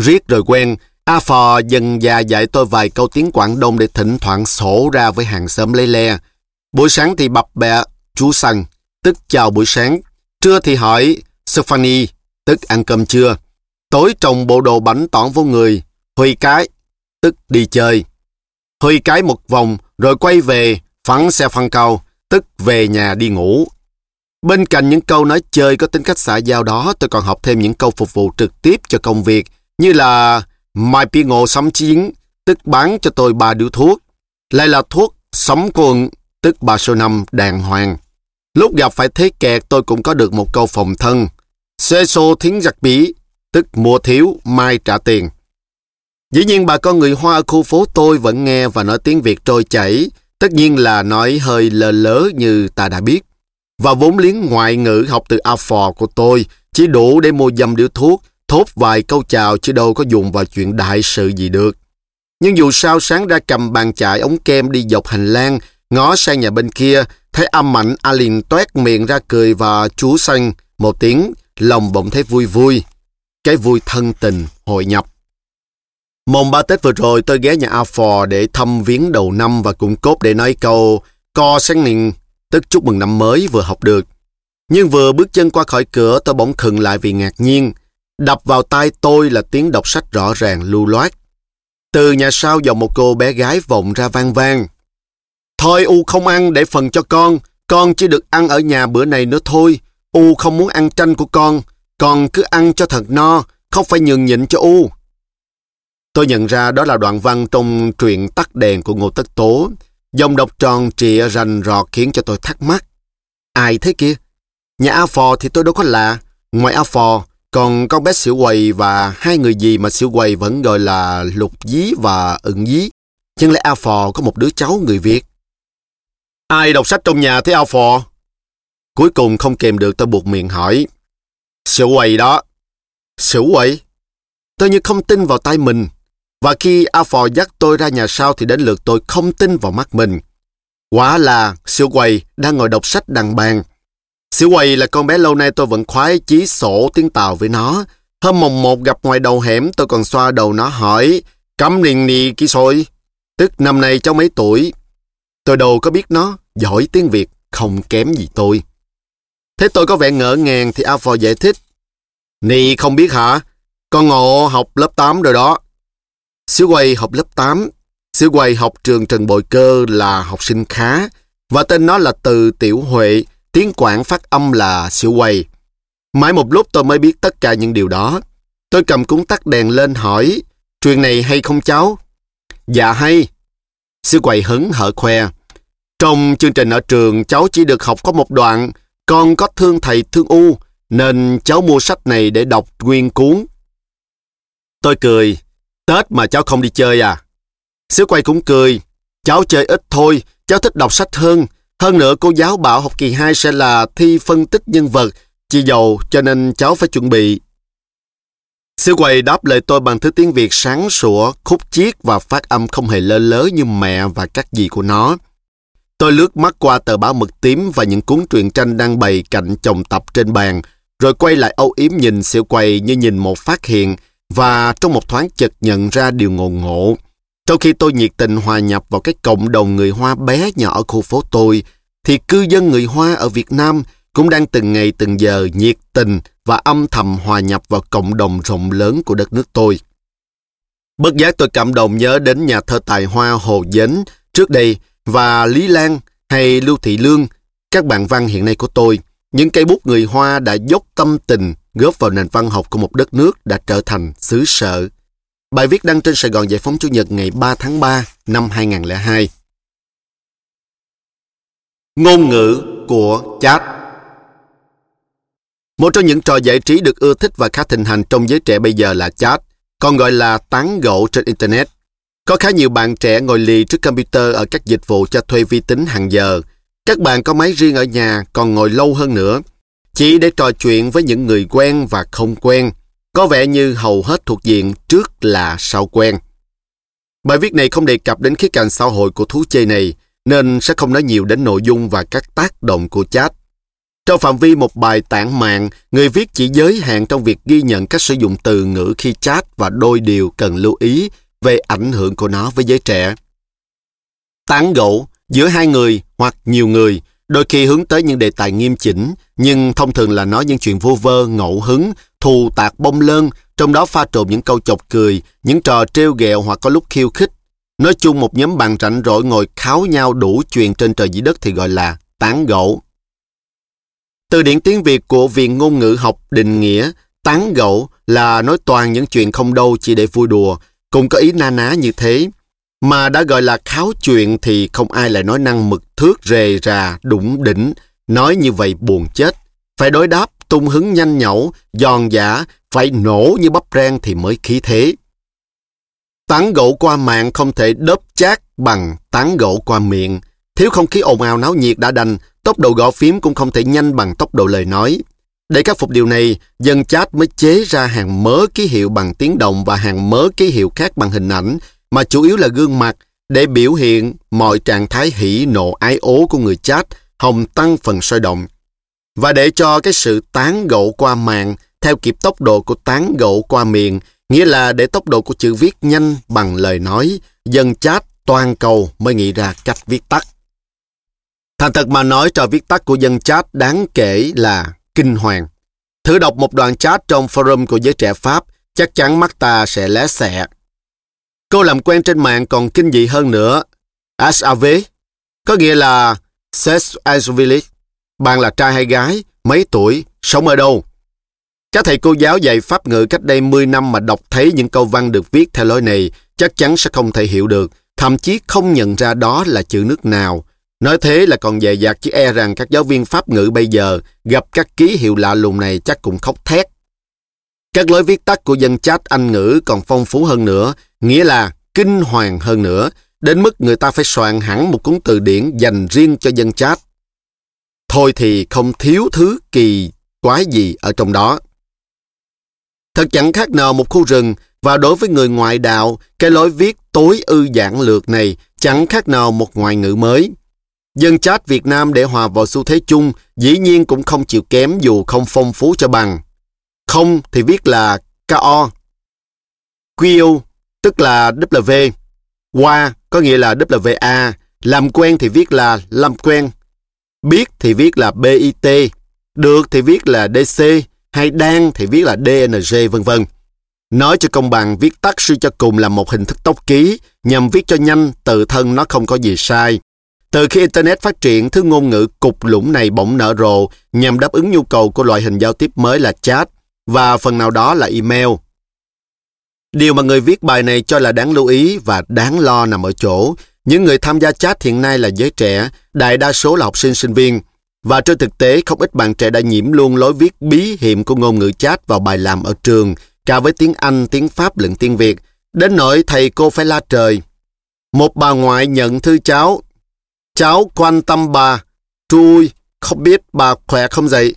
Riết rồi quen, A Phò dần già dạy tôi vài câu tiếng Quảng Đông để thỉnh thoảng sổ ra với hàng xóm lấy le. Buổi sáng thì bập bẹ, chú săn, tức chào buổi sáng. Trưa thì hỏi Stephanie, tức ăn cơm trưa. Tối trồng bộ đồ bánh tỏn vô người, huy cái, tức đi chơi. Huy cái một vòng rồi quay về, phẳng xe phân cầu, tức về nhà đi ngủ. Bên cạnh những câu nói chơi có tính cách xã giao đó, tôi còn học thêm những câu phục vụ trực tiếp cho công việc, như là Mai Pi Ngộ sắm chiến, tức bán cho tôi ba điếu thuốc. Lại là thuốc sắm quân, tức ba số năm đàng hoàng. Lúc gặp phải thế kẹt tôi cũng có được một câu phòng thân. Xê xô thiến giặc bỉ tức mua thiếu, mai trả tiền. Dĩ nhiên bà con người Hoa ở khu phố tôi vẫn nghe và nói tiếng Việt trôi chảy, tất nhiên là nói hơi lờ lớ như ta đã biết. Và vốn liếng ngoại ngữ học từ A4 của tôi chỉ đủ để mua dâm điếu thuốc, thốt vài câu chào chứ đâu có dùng vào chuyện đại sự gì được. Nhưng dù sao sáng ra cầm bàn chải ống kem đi dọc hành lang, ngó sang nhà bên kia, thấy âm mạnh Alin toét miệng ra cười và chú xanh một tiếng, lòng bỗng thấy vui vui. Cái vui thân tình, hội nhập. Mùng ba Tết vừa rồi tôi ghé nhà A Phò để thăm viếng đầu năm và cung cốt để nói câu co sáng niên, tức chúc mừng năm mới vừa học được. Nhưng vừa bước chân qua khỏi cửa tôi bỗng khựng lại vì ngạc nhiên. Đập vào tai tôi là tiếng đọc sách rõ ràng lưu loát. Từ nhà sau dòng một cô bé gái vọng ra vang vang. Thôi U không ăn để phần cho con, con chỉ được ăn ở nhà bữa này nữa thôi. U không muốn ăn tranh của con, con cứ ăn cho thật no, không phải nhường nhịn cho U. Tôi nhận ra đó là đoạn văn trong truyện Tắt đèn của Ngô Tất Tố. Dòng độc tròn trịa rành rọt khiến cho tôi thắc mắc. Ai thế kia? Nhà A Phò thì tôi đâu có lạ. Ngoài A Phò, còn con bé Xỉu Quầy và hai người gì mà Xỉu Quầy vẫn gọi là Lục Dí và Ưng Dí. Chẳng lẽ A Phò có một đứa cháu người Việt. Ai đọc sách trong nhà thế A Phò? Cuối cùng không kèm được tôi buộc miệng hỏi. Xỉu Quầy đó. Xỉu Quầy? Tôi như không tin vào tay mình. Và khi A Phò dắt tôi ra nhà sau thì đến lượt tôi không tin vào mắt mình. Quả là, siêu quầy đang ngồi đọc sách đằng bàn. Siêu quầy là con bé lâu nay tôi vẫn khoái chí sổ tiếng Tàu với nó. Hôm mùng một gặp ngoài đầu hẻm, tôi còn xoa đầu nó hỏi, Cắm liền nì kỹ sôi. Tức năm nay cháu mấy tuổi. Tôi đâu có biết nó, giỏi tiếng Việt, không kém gì tôi. Thế tôi có vẻ ngỡ ngàng thì A Phò giải thích. Nì không biết hả? Con ngộ học lớp 8 rồi đó. Xíu quay học lớp 8. Xíu quay học trường Trần Bội Cơ là học sinh khá và tên nó là từ Tiểu Huệ, tiếng Quảng phát âm là xíu quay. Mãi một lúc tôi mới biết tất cả những điều đó. Tôi cầm cuốn tắt đèn lên hỏi, chuyện này hay không cháu? Dạ hay. Xíu quầy hứng hở khoe. Trong chương trình ở trường cháu chỉ được học có một đoạn, con có thương thầy thương u, nên cháu mua sách này để đọc nguyên cuốn. Tôi cười, Tết mà cháu không đi chơi à? Xíu quay cũng cười. Cháu chơi ít thôi, cháu thích đọc sách hơn. Hơn nữa cô giáo bảo học kỳ 2 sẽ là thi phân tích nhân vật, chi dầu cho nên cháu phải chuẩn bị. Xíu quầy đáp lời tôi bằng thứ tiếng Việt sáng sủa, khúc chiết và phát âm không hề lơ lớ như mẹ và các dì của nó. Tôi lướt mắt qua tờ báo mực tím và những cuốn truyện tranh đang bày cạnh chồng tập trên bàn, rồi quay lại âu yếm nhìn siêu quầy như nhìn một phát hiện, và trong một thoáng chợt nhận ra điều ngộ ngộ. Trong khi tôi nhiệt tình hòa nhập vào cái cộng đồng người Hoa bé nhỏ ở khu phố tôi, thì cư dân người Hoa ở Việt Nam cũng đang từng ngày từng giờ nhiệt tình và âm thầm hòa nhập vào cộng đồng rộng lớn của đất nước tôi. Bất giác tôi cảm động nhớ đến nhà thơ tài hoa Hồ Dến trước đây và Lý Lan hay Lưu Thị Lương, các bạn văn hiện nay của tôi. Những cây bút người Hoa đã dốc tâm tình góp vào nền văn học của một đất nước đã trở thành xứ sở. Bài viết đăng trên Sài Gòn Giải phóng Chủ nhật ngày 3 tháng 3 năm 2002. Ngôn ngữ của chat Một trong những trò giải trí được ưa thích và khá thịnh hành trong giới trẻ bây giờ là chat, còn gọi là tán gẫu trên Internet. Có khá nhiều bạn trẻ ngồi lì trước computer ở các dịch vụ cho thuê vi tính hàng giờ. Các bạn có máy riêng ở nhà còn ngồi lâu hơn nữa chỉ để trò chuyện với những người quen và không quen, có vẻ như hầu hết thuộc diện trước là sau quen. Bài viết này không đề cập đến khía cạnh xã hội của thú chơi này, nên sẽ không nói nhiều đến nội dung và các tác động của chat. Trong phạm vi một bài tản mạng, người viết chỉ giới hạn trong việc ghi nhận cách sử dụng từ ngữ khi chat và đôi điều cần lưu ý về ảnh hưởng của nó với giới trẻ. Tán gẫu giữa hai người hoặc nhiều người Đôi khi hướng tới những đề tài nghiêm chỉnh, nhưng thông thường là nói những chuyện vô vơ, ngẫu hứng, thù tạc bông lơn, trong đó pha trộn những câu chọc cười, những trò trêu ghẹo hoặc có lúc khiêu khích. Nói chung một nhóm bạn rảnh rỗi ngồi kháo nhau đủ chuyện trên trời dưới đất thì gọi là tán gẫu. Từ điển tiếng Việt của Viện Ngôn ngữ học định nghĩa, tán gẫu là nói toàn những chuyện không đâu chỉ để vui đùa, cũng có ý na ná như thế. Mà đã gọi là kháo chuyện thì không ai lại nói năng mực thước rề rà, đụng đỉnh. Nói như vậy buồn chết. Phải đối đáp, tung hứng nhanh nhẩu, giòn giả, phải nổ như bắp rang thì mới khí thế. Tán gỗ qua mạng không thể đớp chát bằng tán gỗ qua miệng. Thiếu không khí ồn ào náo nhiệt đã đành, tốc độ gõ phím cũng không thể nhanh bằng tốc độ lời nói. Để khắc phục điều này, dân chat mới chế ra hàng mớ ký hiệu bằng tiếng động và hàng mớ ký hiệu khác bằng hình ảnh, mà chủ yếu là gương mặt, để biểu hiện mọi trạng thái hỉ nộ ái ố của người chat, hồng tăng phần sôi động. Và để cho cái sự tán gẫu qua màn theo kịp tốc độ của tán gẫu qua miệng, nghĩa là để tốc độ của chữ viết nhanh bằng lời nói, dân chat toàn cầu mới nghĩ ra cách viết tắt. Thành thật mà nói trò viết tắt của dân chat đáng kể là kinh hoàng. Thử đọc một đoạn chat trong forum của giới trẻ Pháp, chắc chắn mắt ta sẽ lé xẹ. Cô làm quen trên mạng còn kinh dị hơn nữa. SAV, có nghĩa là Sex Asvili. Bạn là trai hay gái, mấy tuổi, sống ở đâu? Các thầy cô giáo dạy Pháp ngữ cách đây 10 năm mà đọc thấy những câu văn được viết theo lối này chắc chắn sẽ không thể hiểu được, thậm chí không nhận ra đó là chữ nước nào. Nói thế là còn dè dặt chứ e rằng các giáo viên Pháp ngữ bây giờ gặp các ký hiệu lạ lùng này chắc cũng khóc thét. Các lối viết tắt của dân chat Anh ngữ còn phong phú hơn nữa, nghĩa là kinh hoàng hơn nữa, đến mức người ta phải soạn hẳn một cuốn từ điển dành riêng cho dân chat. Thôi thì không thiếu thứ kỳ quái gì ở trong đó. Thật chẳng khác nào một khu rừng và đối với người ngoại đạo, cái lối viết tối ư giản lược này chẳng khác nào một ngoại ngữ mới. Dân chat Việt Nam để hòa vào xu thế chung dĩ nhiên cũng không chịu kém dù không phong phú cho bằng. Không thì viết là KO. Quill tức là W. Qua có nghĩa là WA. Làm quen thì viết là làm quen. Biết thì viết là BIT. Được thì viết là DC. Hay đang thì viết là DNG vân vân. Nói cho công bằng, viết tắt suy cho cùng là một hình thức tốc ký, nhằm viết cho nhanh, tự thân nó không có gì sai. Từ khi Internet phát triển, thứ ngôn ngữ cục lũng này bỗng nở rộ nhằm đáp ứng nhu cầu của loại hình giao tiếp mới là chat và phần nào đó là email. Điều mà người viết bài này cho là đáng lưu ý và đáng lo nằm ở chỗ những người tham gia chat hiện nay là giới trẻ, đại đa số là học sinh sinh viên. Và trên thực tế, không ít bạn trẻ đã nhiễm luôn lối viết bí hiểm của ngôn ngữ chat vào bài làm ở trường, cả với tiếng Anh, tiếng Pháp lẫn tiếng Việt. Đến nỗi thầy cô phải la trời. Một bà ngoại nhận thư cháu Cháu quan tâm bà. Tôi không biết bà khỏe không dậy.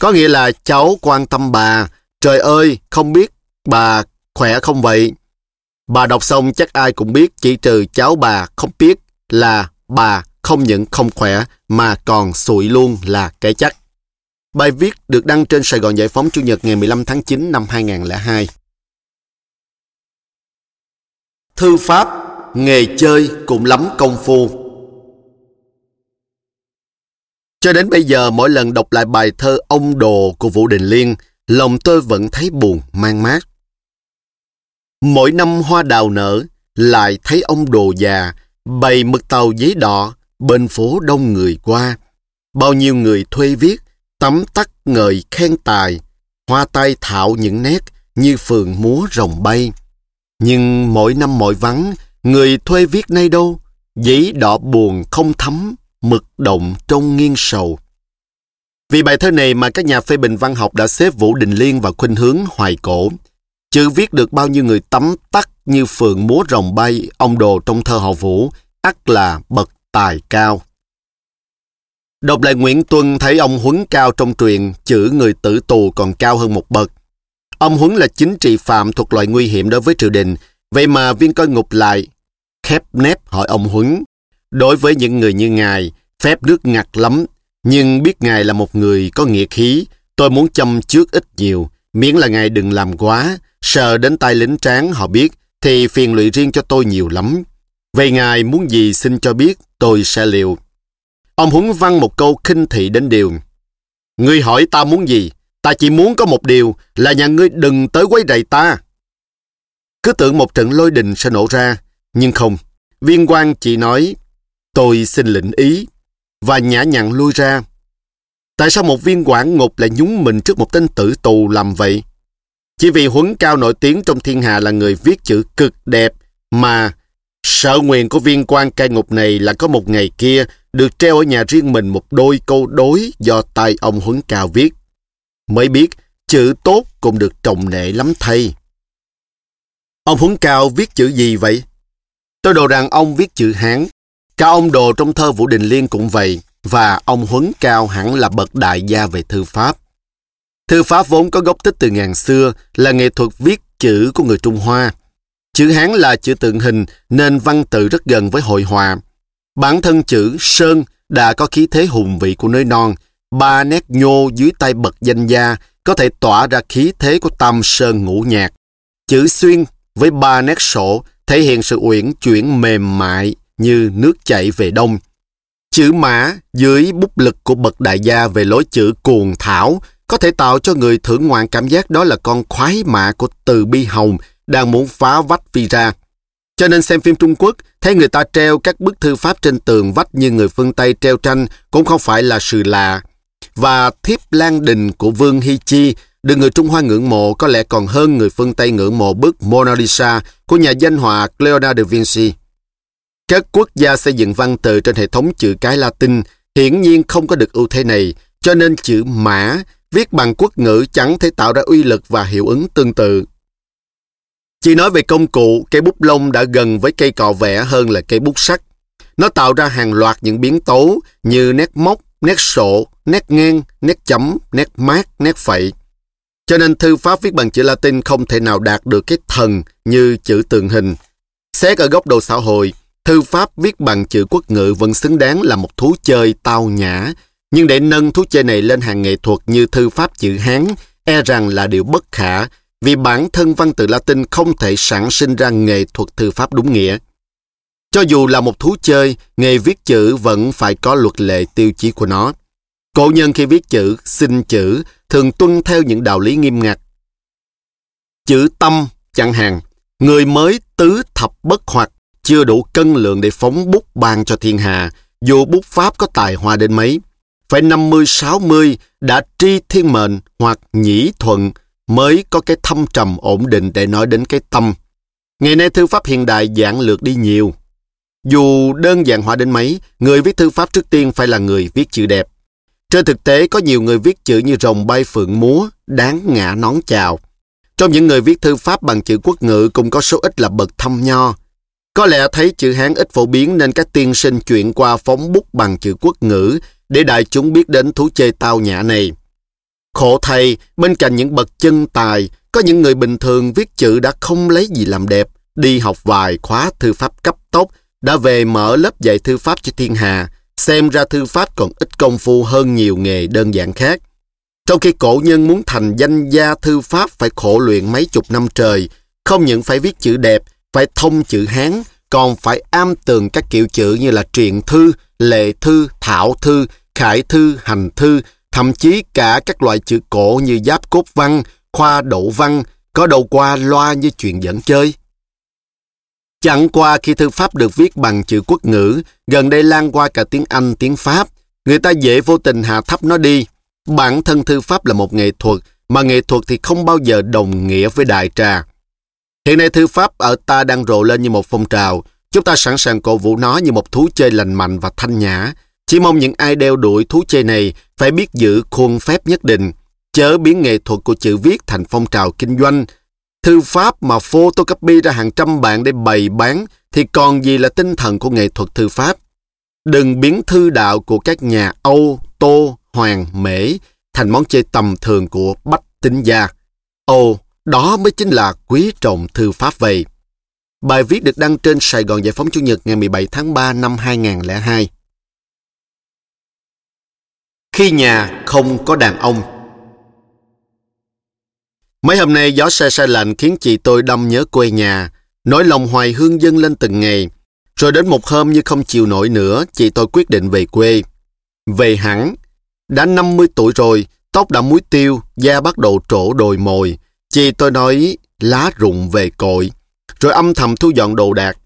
Có nghĩa là cháu quan tâm bà. Trời ơi, không biết bà khỏe không vậy. Bà đọc xong chắc ai cũng biết chỉ trừ cháu bà không biết là bà không những không khỏe mà còn sụi luôn là cái chắc. Bài viết được đăng trên Sài Gòn Giải phóng Chủ nhật ngày 15 tháng 9 năm 2002. Thư pháp nghề chơi cũng lắm công phu. Cho đến bây giờ mỗi lần đọc lại bài thơ Ông Đồ của Vũ Đình Liên, lòng tôi vẫn thấy buồn, mang mát. Mỗi năm hoa đào nở, lại thấy ông đồ già, bày mực tàu giấy đỏ, bên phố đông người qua. Bao nhiêu người thuê viết, tắm tắt ngời khen tài, hoa tay thạo những nét như phường múa rồng bay. Nhưng mỗi năm mỗi vắng, Người thuê viết nay đâu, giấy đỏ buồn không thấm, mực động trong nghiêng sầu. Vì bài thơ này mà các nhà phê bình văn học đã xếp Vũ Đình Liên vào khuynh hướng hoài cổ. Chữ viết được bao nhiêu người tắm tắt như phượng múa rồng bay, ông đồ trong thơ họ Vũ, ắt là bậc tài cao. Đọc lại Nguyễn Tuân thấy ông Huấn cao trong truyền, chữ người tử tù còn cao hơn một bậc. Ông Huấn là chính trị phạm thuộc loại nguy hiểm đối với triều đình, vậy mà viên coi ngục lại khép nép hỏi ông Huấn. Đối với những người như ngài, phép nước ngặt lắm, nhưng biết ngài là một người có nghĩa khí, tôi muốn chăm trước ít nhiều, miễn là ngài đừng làm quá, sợ đến tay lính tráng họ biết, thì phiền lụy riêng cho tôi nhiều lắm. Vậy ngài muốn gì xin cho biết, tôi sẽ liệu. Ông Huấn văn một câu khinh thị đến điều. Ngươi hỏi ta muốn gì? Ta chỉ muốn có một điều là nhà ngươi đừng tới quấy rầy ta. Cứ tưởng một trận lôi đình sẽ nổ ra, nhưng không, viên quan chỉ nói, tôi xin lĩnh ý, và nhã nhặn lui ra. Tại sao một viên quản ngục lại nhúng mình trước một tên tử tù làm vậy? Chỉ vì huấn cao nổi tiếng trong thiên hạ là người viết chữ cực đẹp mà sợ nguyện của viên quan cai ngục này là có một ngày kia được treo ở nhà riêng mình một đôi câu đối do tay ông huấn cao viết. Mới biết, chữ tốt cũng được trọng nệ lắm thay. Ông Huấn Cao viết chữ gì vậy? Tôi đồ rằng ông viết chữ Hán. Cả ông đồ trong thơ Vũ Đình Liên cũng vậy, và ông Huấn Cao hẳn là bậc đại gia về thư pháp. Thư pháp vốn có gốc tích từ ngàn xưa, là nghệ thuật viết chữ của người Trung Hoa. Chữ Hán là chữ tượng hình nên văn tự rất gần với hội họa. Bản thân chữ Sơn đã có khí thế hùng vị của nơi non, ba nét nhô dưới tay bậc danh gia có thể tỏa ra khí thế của tam sơn ngũ nhạc. Chữ Xuyên với ba nét sổ thể hiện sự uyển chuyển mềm mại như nước chảy về đông. Chữ mã dưới bút lực của bậc đại gia về lối chữ cuồng thảo có thể tạo cho người thưởng ngoạn cảm giác đó là con khoái mã của từ bi hồng đang muốn phá vách vi ra. Cho nên xem phim Trung Quốc, thấy người ta treo các bức thư pháp trên tường vách như người phương Tây treo tranh cũng không phải là sự lạ. Và thiếp lan đình của Vương Hy Chi được người Trung Hoa ngưỡng mộ có lẽ còn hơn người phương Tây ngưỡng mộ bức Mona Lisa của nhà danh họa Leonardo da Vinci. Các quốc gia xây dựng văn tự trên hệ thống chữ cái Latin hiển nhiên không có được ưu thế này, cho nên chữ mã viết bằng quốc ngữ chẳng thể tạo ra uy lực và hiệu ứng tương tự. Chỉ nói về công cụ, cây bút lông đã gần với cây cọ vẽ hơn là cây bút sắt. Nó tạo ra hàng loạt những biến tố như nét móc, nét sổ, nét ngang, nét chấm, nét mát, nét phẩy. Cho nên thư pháp viết bằng chữ Latin không thể nào đạt được cái thần như chữ tượng hình. Xét ở góc độ xã hội, thư pháp viết bằng chữ quốc ngữ vẫn xứng đáng là một thú chơi tao nhã, nhưng để nâng thú chơi này lên hàng nghệ thuật như thư pháp chữ Hán, e rằng là điều bất khả, vì bản thân văn tự Latin không thể sản sinh ra nghệ thuật thư pháp đúng nghĩa. Cho dù là một thú chơi, nghề viết chữ vẫn phải có luật lệ tiêu chí của nó. Cổ nhân khi viết chữ, xin chữ, thường tuân theo những đạo lý nghiêm ngặt. Chữ tâm, chẳng hạn, người mới tứ thập bất hoặc, chưa đủ cân lượng để phóng bút ban cho thiên hạ, dù bút pháp có tài hoa đến mấy. Phải 50-60 đã tri thiên mệnh hoặc nhĩ thuận mới có cái thâm trầm ổn định để nói đến cái tâm. Ngày nay thư pháp hiện đại giản lược đi nhiều. Dù đơn giản hóa đến mấy, người viết thư pháp trước tiên phải là người viết chữ đẹp. Trên thực tế có nhiều người viết chữ như rồng bay phượng múa, đáng ngã nón chào. Trong những người viết thư pháp bằng chữ quốc ngữ cũng có số ít là bậc thâm nho. Có lẽ thấy chữ Hán ít phổ biến nên các tiên sinh chuyển qua phóng bút bằng chữ quốc ngữ để đại chúng biết đến thú chơi tao nhã này. Khổ thầy, bên cạnh những bậc chân tài, có những người bình thường viết chữ đã không lấy gì làm đẹp, đi học vài khóa thư pháp cấp tốc, đã về mở lớp dạy thư pháp cho thiên hà, xem ra thư pháp còn ít công phu hơn nhiều nghề đơn giản khác. Trong khi cổ nhân muốn thành danh gia thư pháp phải khổ luyện mấy chục năm trời, không những phải viết chữ đẹp, phải thông chữ Hán, còn phải am tường các kiểu chữ như là truyện thư, lệ thư, thảo thư, khải thư, hành thư, thậm chí cả các loại chữ cổ như giáp cốt văn, khoa độ văn, có đầu qua loa như chuyện dẫn chơi. Chẳng qua khi thư pháp được viết bằng chữ quốc ngữ, gần đây lan qua cả tiếng Anh, tiếng Pháp, người ta dễ vô tình hạ thấp nó đi. Bản thân thư pháp là một nghệ thuật, mà nghệ thuật thì không bao giờ đồng nghĩa với đại trà. Hiện nay thư pháp ở ta đang rộ lên như một phong trào, chúng ta sẵn sàng cổ vũ nó như một thú chơi lành mạnh và thanh nhã. Chỉ mong những ai đeo đuổi thú chơi này phải biết giữ khuôn phép nhất định, chớ biến nghệ thuật của chữ viết thành phong trào kinh doanh, Thư pháp mà photocopy ra hàng trăm bản để bày bán thì còn gì là tinh thần của nghệ thuật thư pháp. Đừng biến thư đạo của các nhà Âu, Tô, Hoàng, Mễ thành món chơi tầm thường của bách tính gia. Ồ, đó mới chính là quý trọng thư pháp vậy. Bài viết được đăng trên Sài Gòn Giải phóng Chủ nhật ngày 17 tháng 3 năm 2002. Khi nhà không có đàn ông Mấy hôm nay gió xe xe lạnh khiến chị tôi đâm nhớ quê nhà, nỗi lòng hoài hương dâng lên từng ngày. Rồi đến một hôm như không chịu nổi nữa, chị tôi quyết định về quê. Về hẳn, đã 50 tuổi rồi, tóc đã muối tiêu, da bắt đầu trổ đồi mồi. Chị tôi nói lá rụng về cội, rồi âm thầm thu dọn đồ đạc.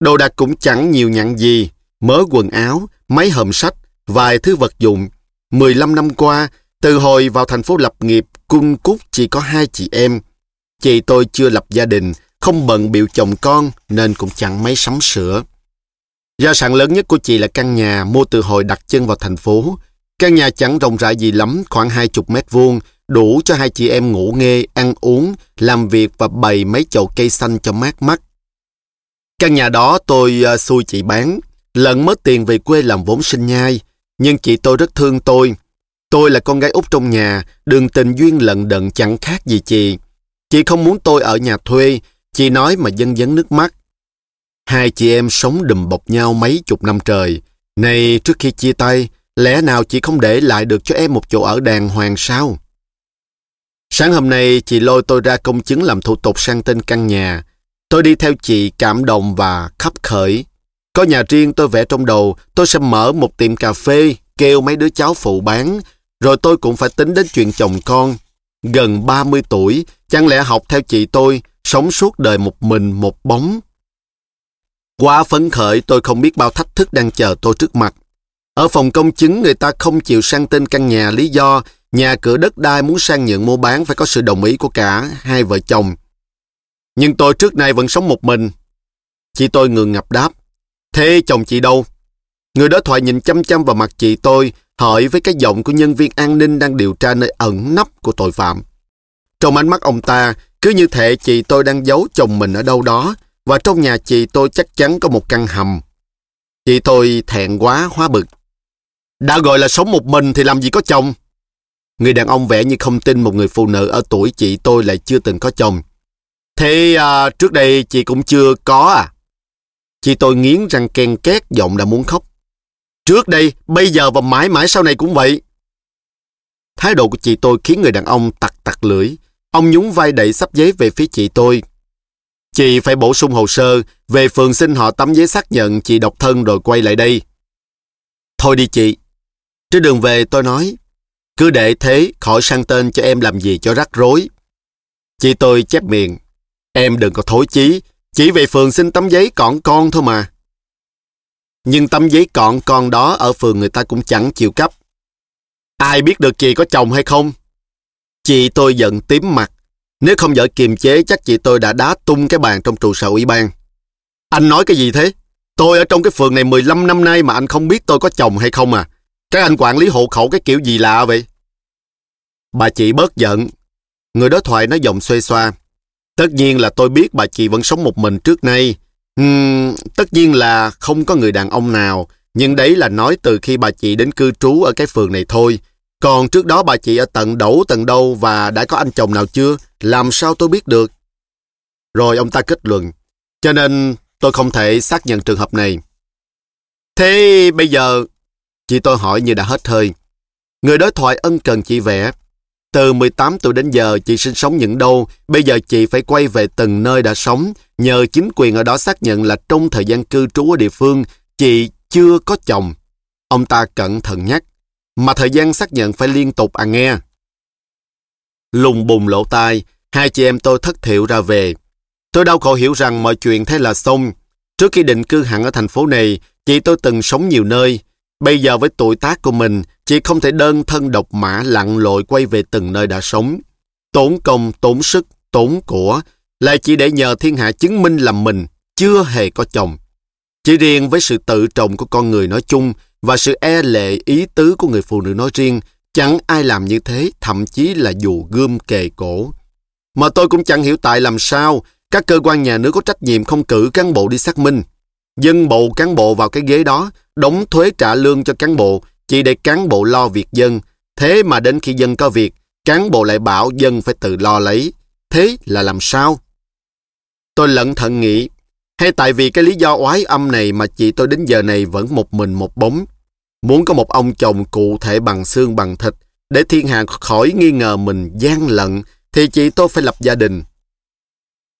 Đồ đạc cũng chẳng nhiều nhặn gì, mớ quần áo, mấy hòm sách, vài thứ vật dụng. 15 năm qua, từ hồi vào thành phố lập nghiệp, cung cúc chỉ có hai chị em. Chị tôi chưa lập gia đình, không bận biểu chồng con nên cũng chẳng mấy sắm sửa. Gia sản lớn nhất của chị là căn nhà mua từ hồi đặt chân vào thành phố. Căn nhà chẳng rộng rãi gì lắm, khoảng hai chục mét vuông, đủ cho hai chị em ngủ nghe, ăn uống, làm việc và bày mấy chậu cây xanh cho mát mắt. Căn nhà đó tôi ờ, xui chị bán, lận mất tiền về quê làm vốn sinh nhai, nhưng chị tôi rất thương tôi. Tôi là con gái út trong nhà, đường tình duyên lận đận chẳng khác gì chị. Chị không muốn tôi ở nhà thuê, chị nói mà dân dấn nước mắt. Hai chị em sống đùm bọc nhau mấy chục năm trời. Này, trước khi chia tay, lẽ nào chị không để lại được cho em một chỗ ở đàng hoàng sao? Sáng hôm nay, chị lôi tôi ra công chứng làm thủ tục sang tên căn nhà. Tôi đi theo chị cảm động và khắp khởi. Có nhà riêng tôi vẽ trong đầu, tôi sẽ mở một tiệm cà phê, kêu mấy đứa cháu phụ bán. Rồi tôi cũng phải tính đến chuyện chồng con. Gần 30 tuổi, chẳng lẽ học theo chị tôi, sống suốt đời một mình một bóng. Quá phấn khởi tôi không biết bao thách thức đang chờ tôi trước mặt. Ở phòng công chứng người ta không chịu sang tên căn nhà lý do nhà cửa đất đai muốn sang nhượng mua bán phải có sự đồng ý của cả hai vợ chồng. Nhưng tôi trước nay vẫn sống một mình. Chị tôi ngừng ngập đáp. Thế chồng chị đâu? Người đó thoại nhìn chăm chăm vào mặt chị tôi, hỏi với cái giọng của nhân viên an ninh đang điều tra nơi ẩn nấp của tội phạm. Trong ánh mắt ông ta, cứ như thể chị tôi đang giấu chồng mình ở đâu đó, và trong nhà chị tôi chắc chắn có một căn hầm. Chị tôi thẹn quá hóa bực. Đã gọi là sống một mình thì làm gì có chồng? Người đàn ông vẻ như không tin một người phụ nữ ở tuổi chị tôi lại chưa từng có chồng. Thế à, trước đây chị cũng chưa có à? Chị tôi nghiến răng ken két giọng đã muốn khóc. Trước đây, bây giờ và mãi mãi sau này cũng vậy. Thái độ của chị tôi khiến người đàn ông tặc tặc lưỡi. Ông nhún vai đẩy sắp giấy về phía chị tôi. Chị phải bổ sung hồ sơ, về phường xin họ tấm giấy xác nhận chị độc thân rồi quay lại đây. Thôi đi chị. Trên đường về tôi nói, cứ để thế khỏi sang tên cho em làm gì cho rắc rối. Chị tôi chép miệng, em đừng có thối chí, chỉ về phường xin tấm giấy cọn con thôi mà. Nhưng tấm giấy cọn con đó ở phường người ta cũng chẳng chịu cấp. Ai biết được chị có chồng hay không? Chị tôi giận tím mặt. Nếu không vợ kiềm chế, chắc chị tôi đã đá tung cái bàn trong trụ sở ủy ban. Anh nói cái gì thế? Tôi ở trong cái phường này 15 năm nay mà anh không biết tôi có chồng hay không à? Các anh quản lý hộ khẩu cái kiểu gì lạ vậy? Bà chị bớt giận. Người đối thoại nói giọng xoay xoa. Tất nhiên là tôi biết bà chị vẫn sống một mình trước nay. Uhm, tất nhiên là không có người đàn ông nào, nhưng đấy là nói từ khi bà chị đến cư trú ở cái phường này thôi. Còn trước đó bà chị ở tận đẩu tận đâu và đã có anh chồng nào chưa, làm sao tôi biết được? Rồi ông ta kết luận, cho nên tôi không thể xác nhận trường hợp này. Thế bây giờ, chị tôi hỏi như đã hết hơi. Người đối thoại ân cần chị vẽ. Từ 18 tuổi đến giờ chị sinh sống những đâu, bây giờ chị phải quay về từng nơi đã sống, nhờ chính quyền ở đó xác nhận là trong thời gian cư trú ở địa phương, chị chưa có chồng. Ông ta cẩn thận nhắc, mà thời gian xác nhận phải liên tục à nghe. Lùng bùng lỗ tai, hai chị em tôi thất thiệu ra về. Tôi đau khổ hiểu rằng mọi chuyện thế là xong. Trước khi định cư hẳn ở thành phố này, chị tôi từng sống nhiều nơi. Bây giờ với tuổi tác của mình, chị không thể đơn thân độc mã lặn lội quay về từng nơi đã sống. Tốn công, tốn sức, tốn của, lại chỉ để nhờ thiên hạ chứng minh là mình chưa hề có chồng. Chỉ riêng với sự tự trọng của con người nói chung và sự e lệ ý tứ của người phụ nữ nói riêng, chẳng ai làm như thế, thậm chí là dù gươm kề cổ. Mà tôi cũng chẳng hiểu tại làm sao các cơ quan nhà nước có trách nhiệm không cử cán bộ đi xác minh. Dân bộ cán bộ vào cái ghế đó, đóng thuế trả lương cho cán bộ, chỉ để cán bộ lo việc dân. Thế mà đến khi dân có việc, cán bộ lại bảo dân phải tự lo lấy. Thế là làm sao? Tôi lận thận nghĩ, hay tại vì cái lý do oái âm này mà chị tôi đến giờ này vẫn một mình một bóng. Muốn có một ông chồng cụ thể bằng xương bằng thịt, để thiên hạ khỏi nghi ngờ mình gian lận, thì chị tôi phải lập gia đình.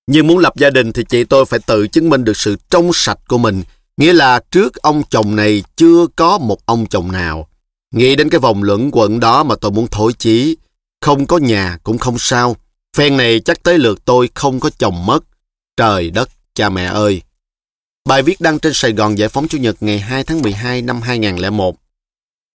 Nhưng muốn lập gia đình thì chị tôi phải tự chứng minh được sự trong sạch của mình, nghĩa là trước ông chồng này chưa có một ông chồng nào. Nghĩ đến cái vòng luẩn quẩn đó mà tôi muốn thổi chí. Không có nhà cũng không sao. Phen này chắc tới lượt tôi không có chồng mất. Trời đất, cha mẹ ơi! Bài viết đăng trên Sài Gòn Giải phóng Chủ nhật ngày 2 tháng 12 năm 2001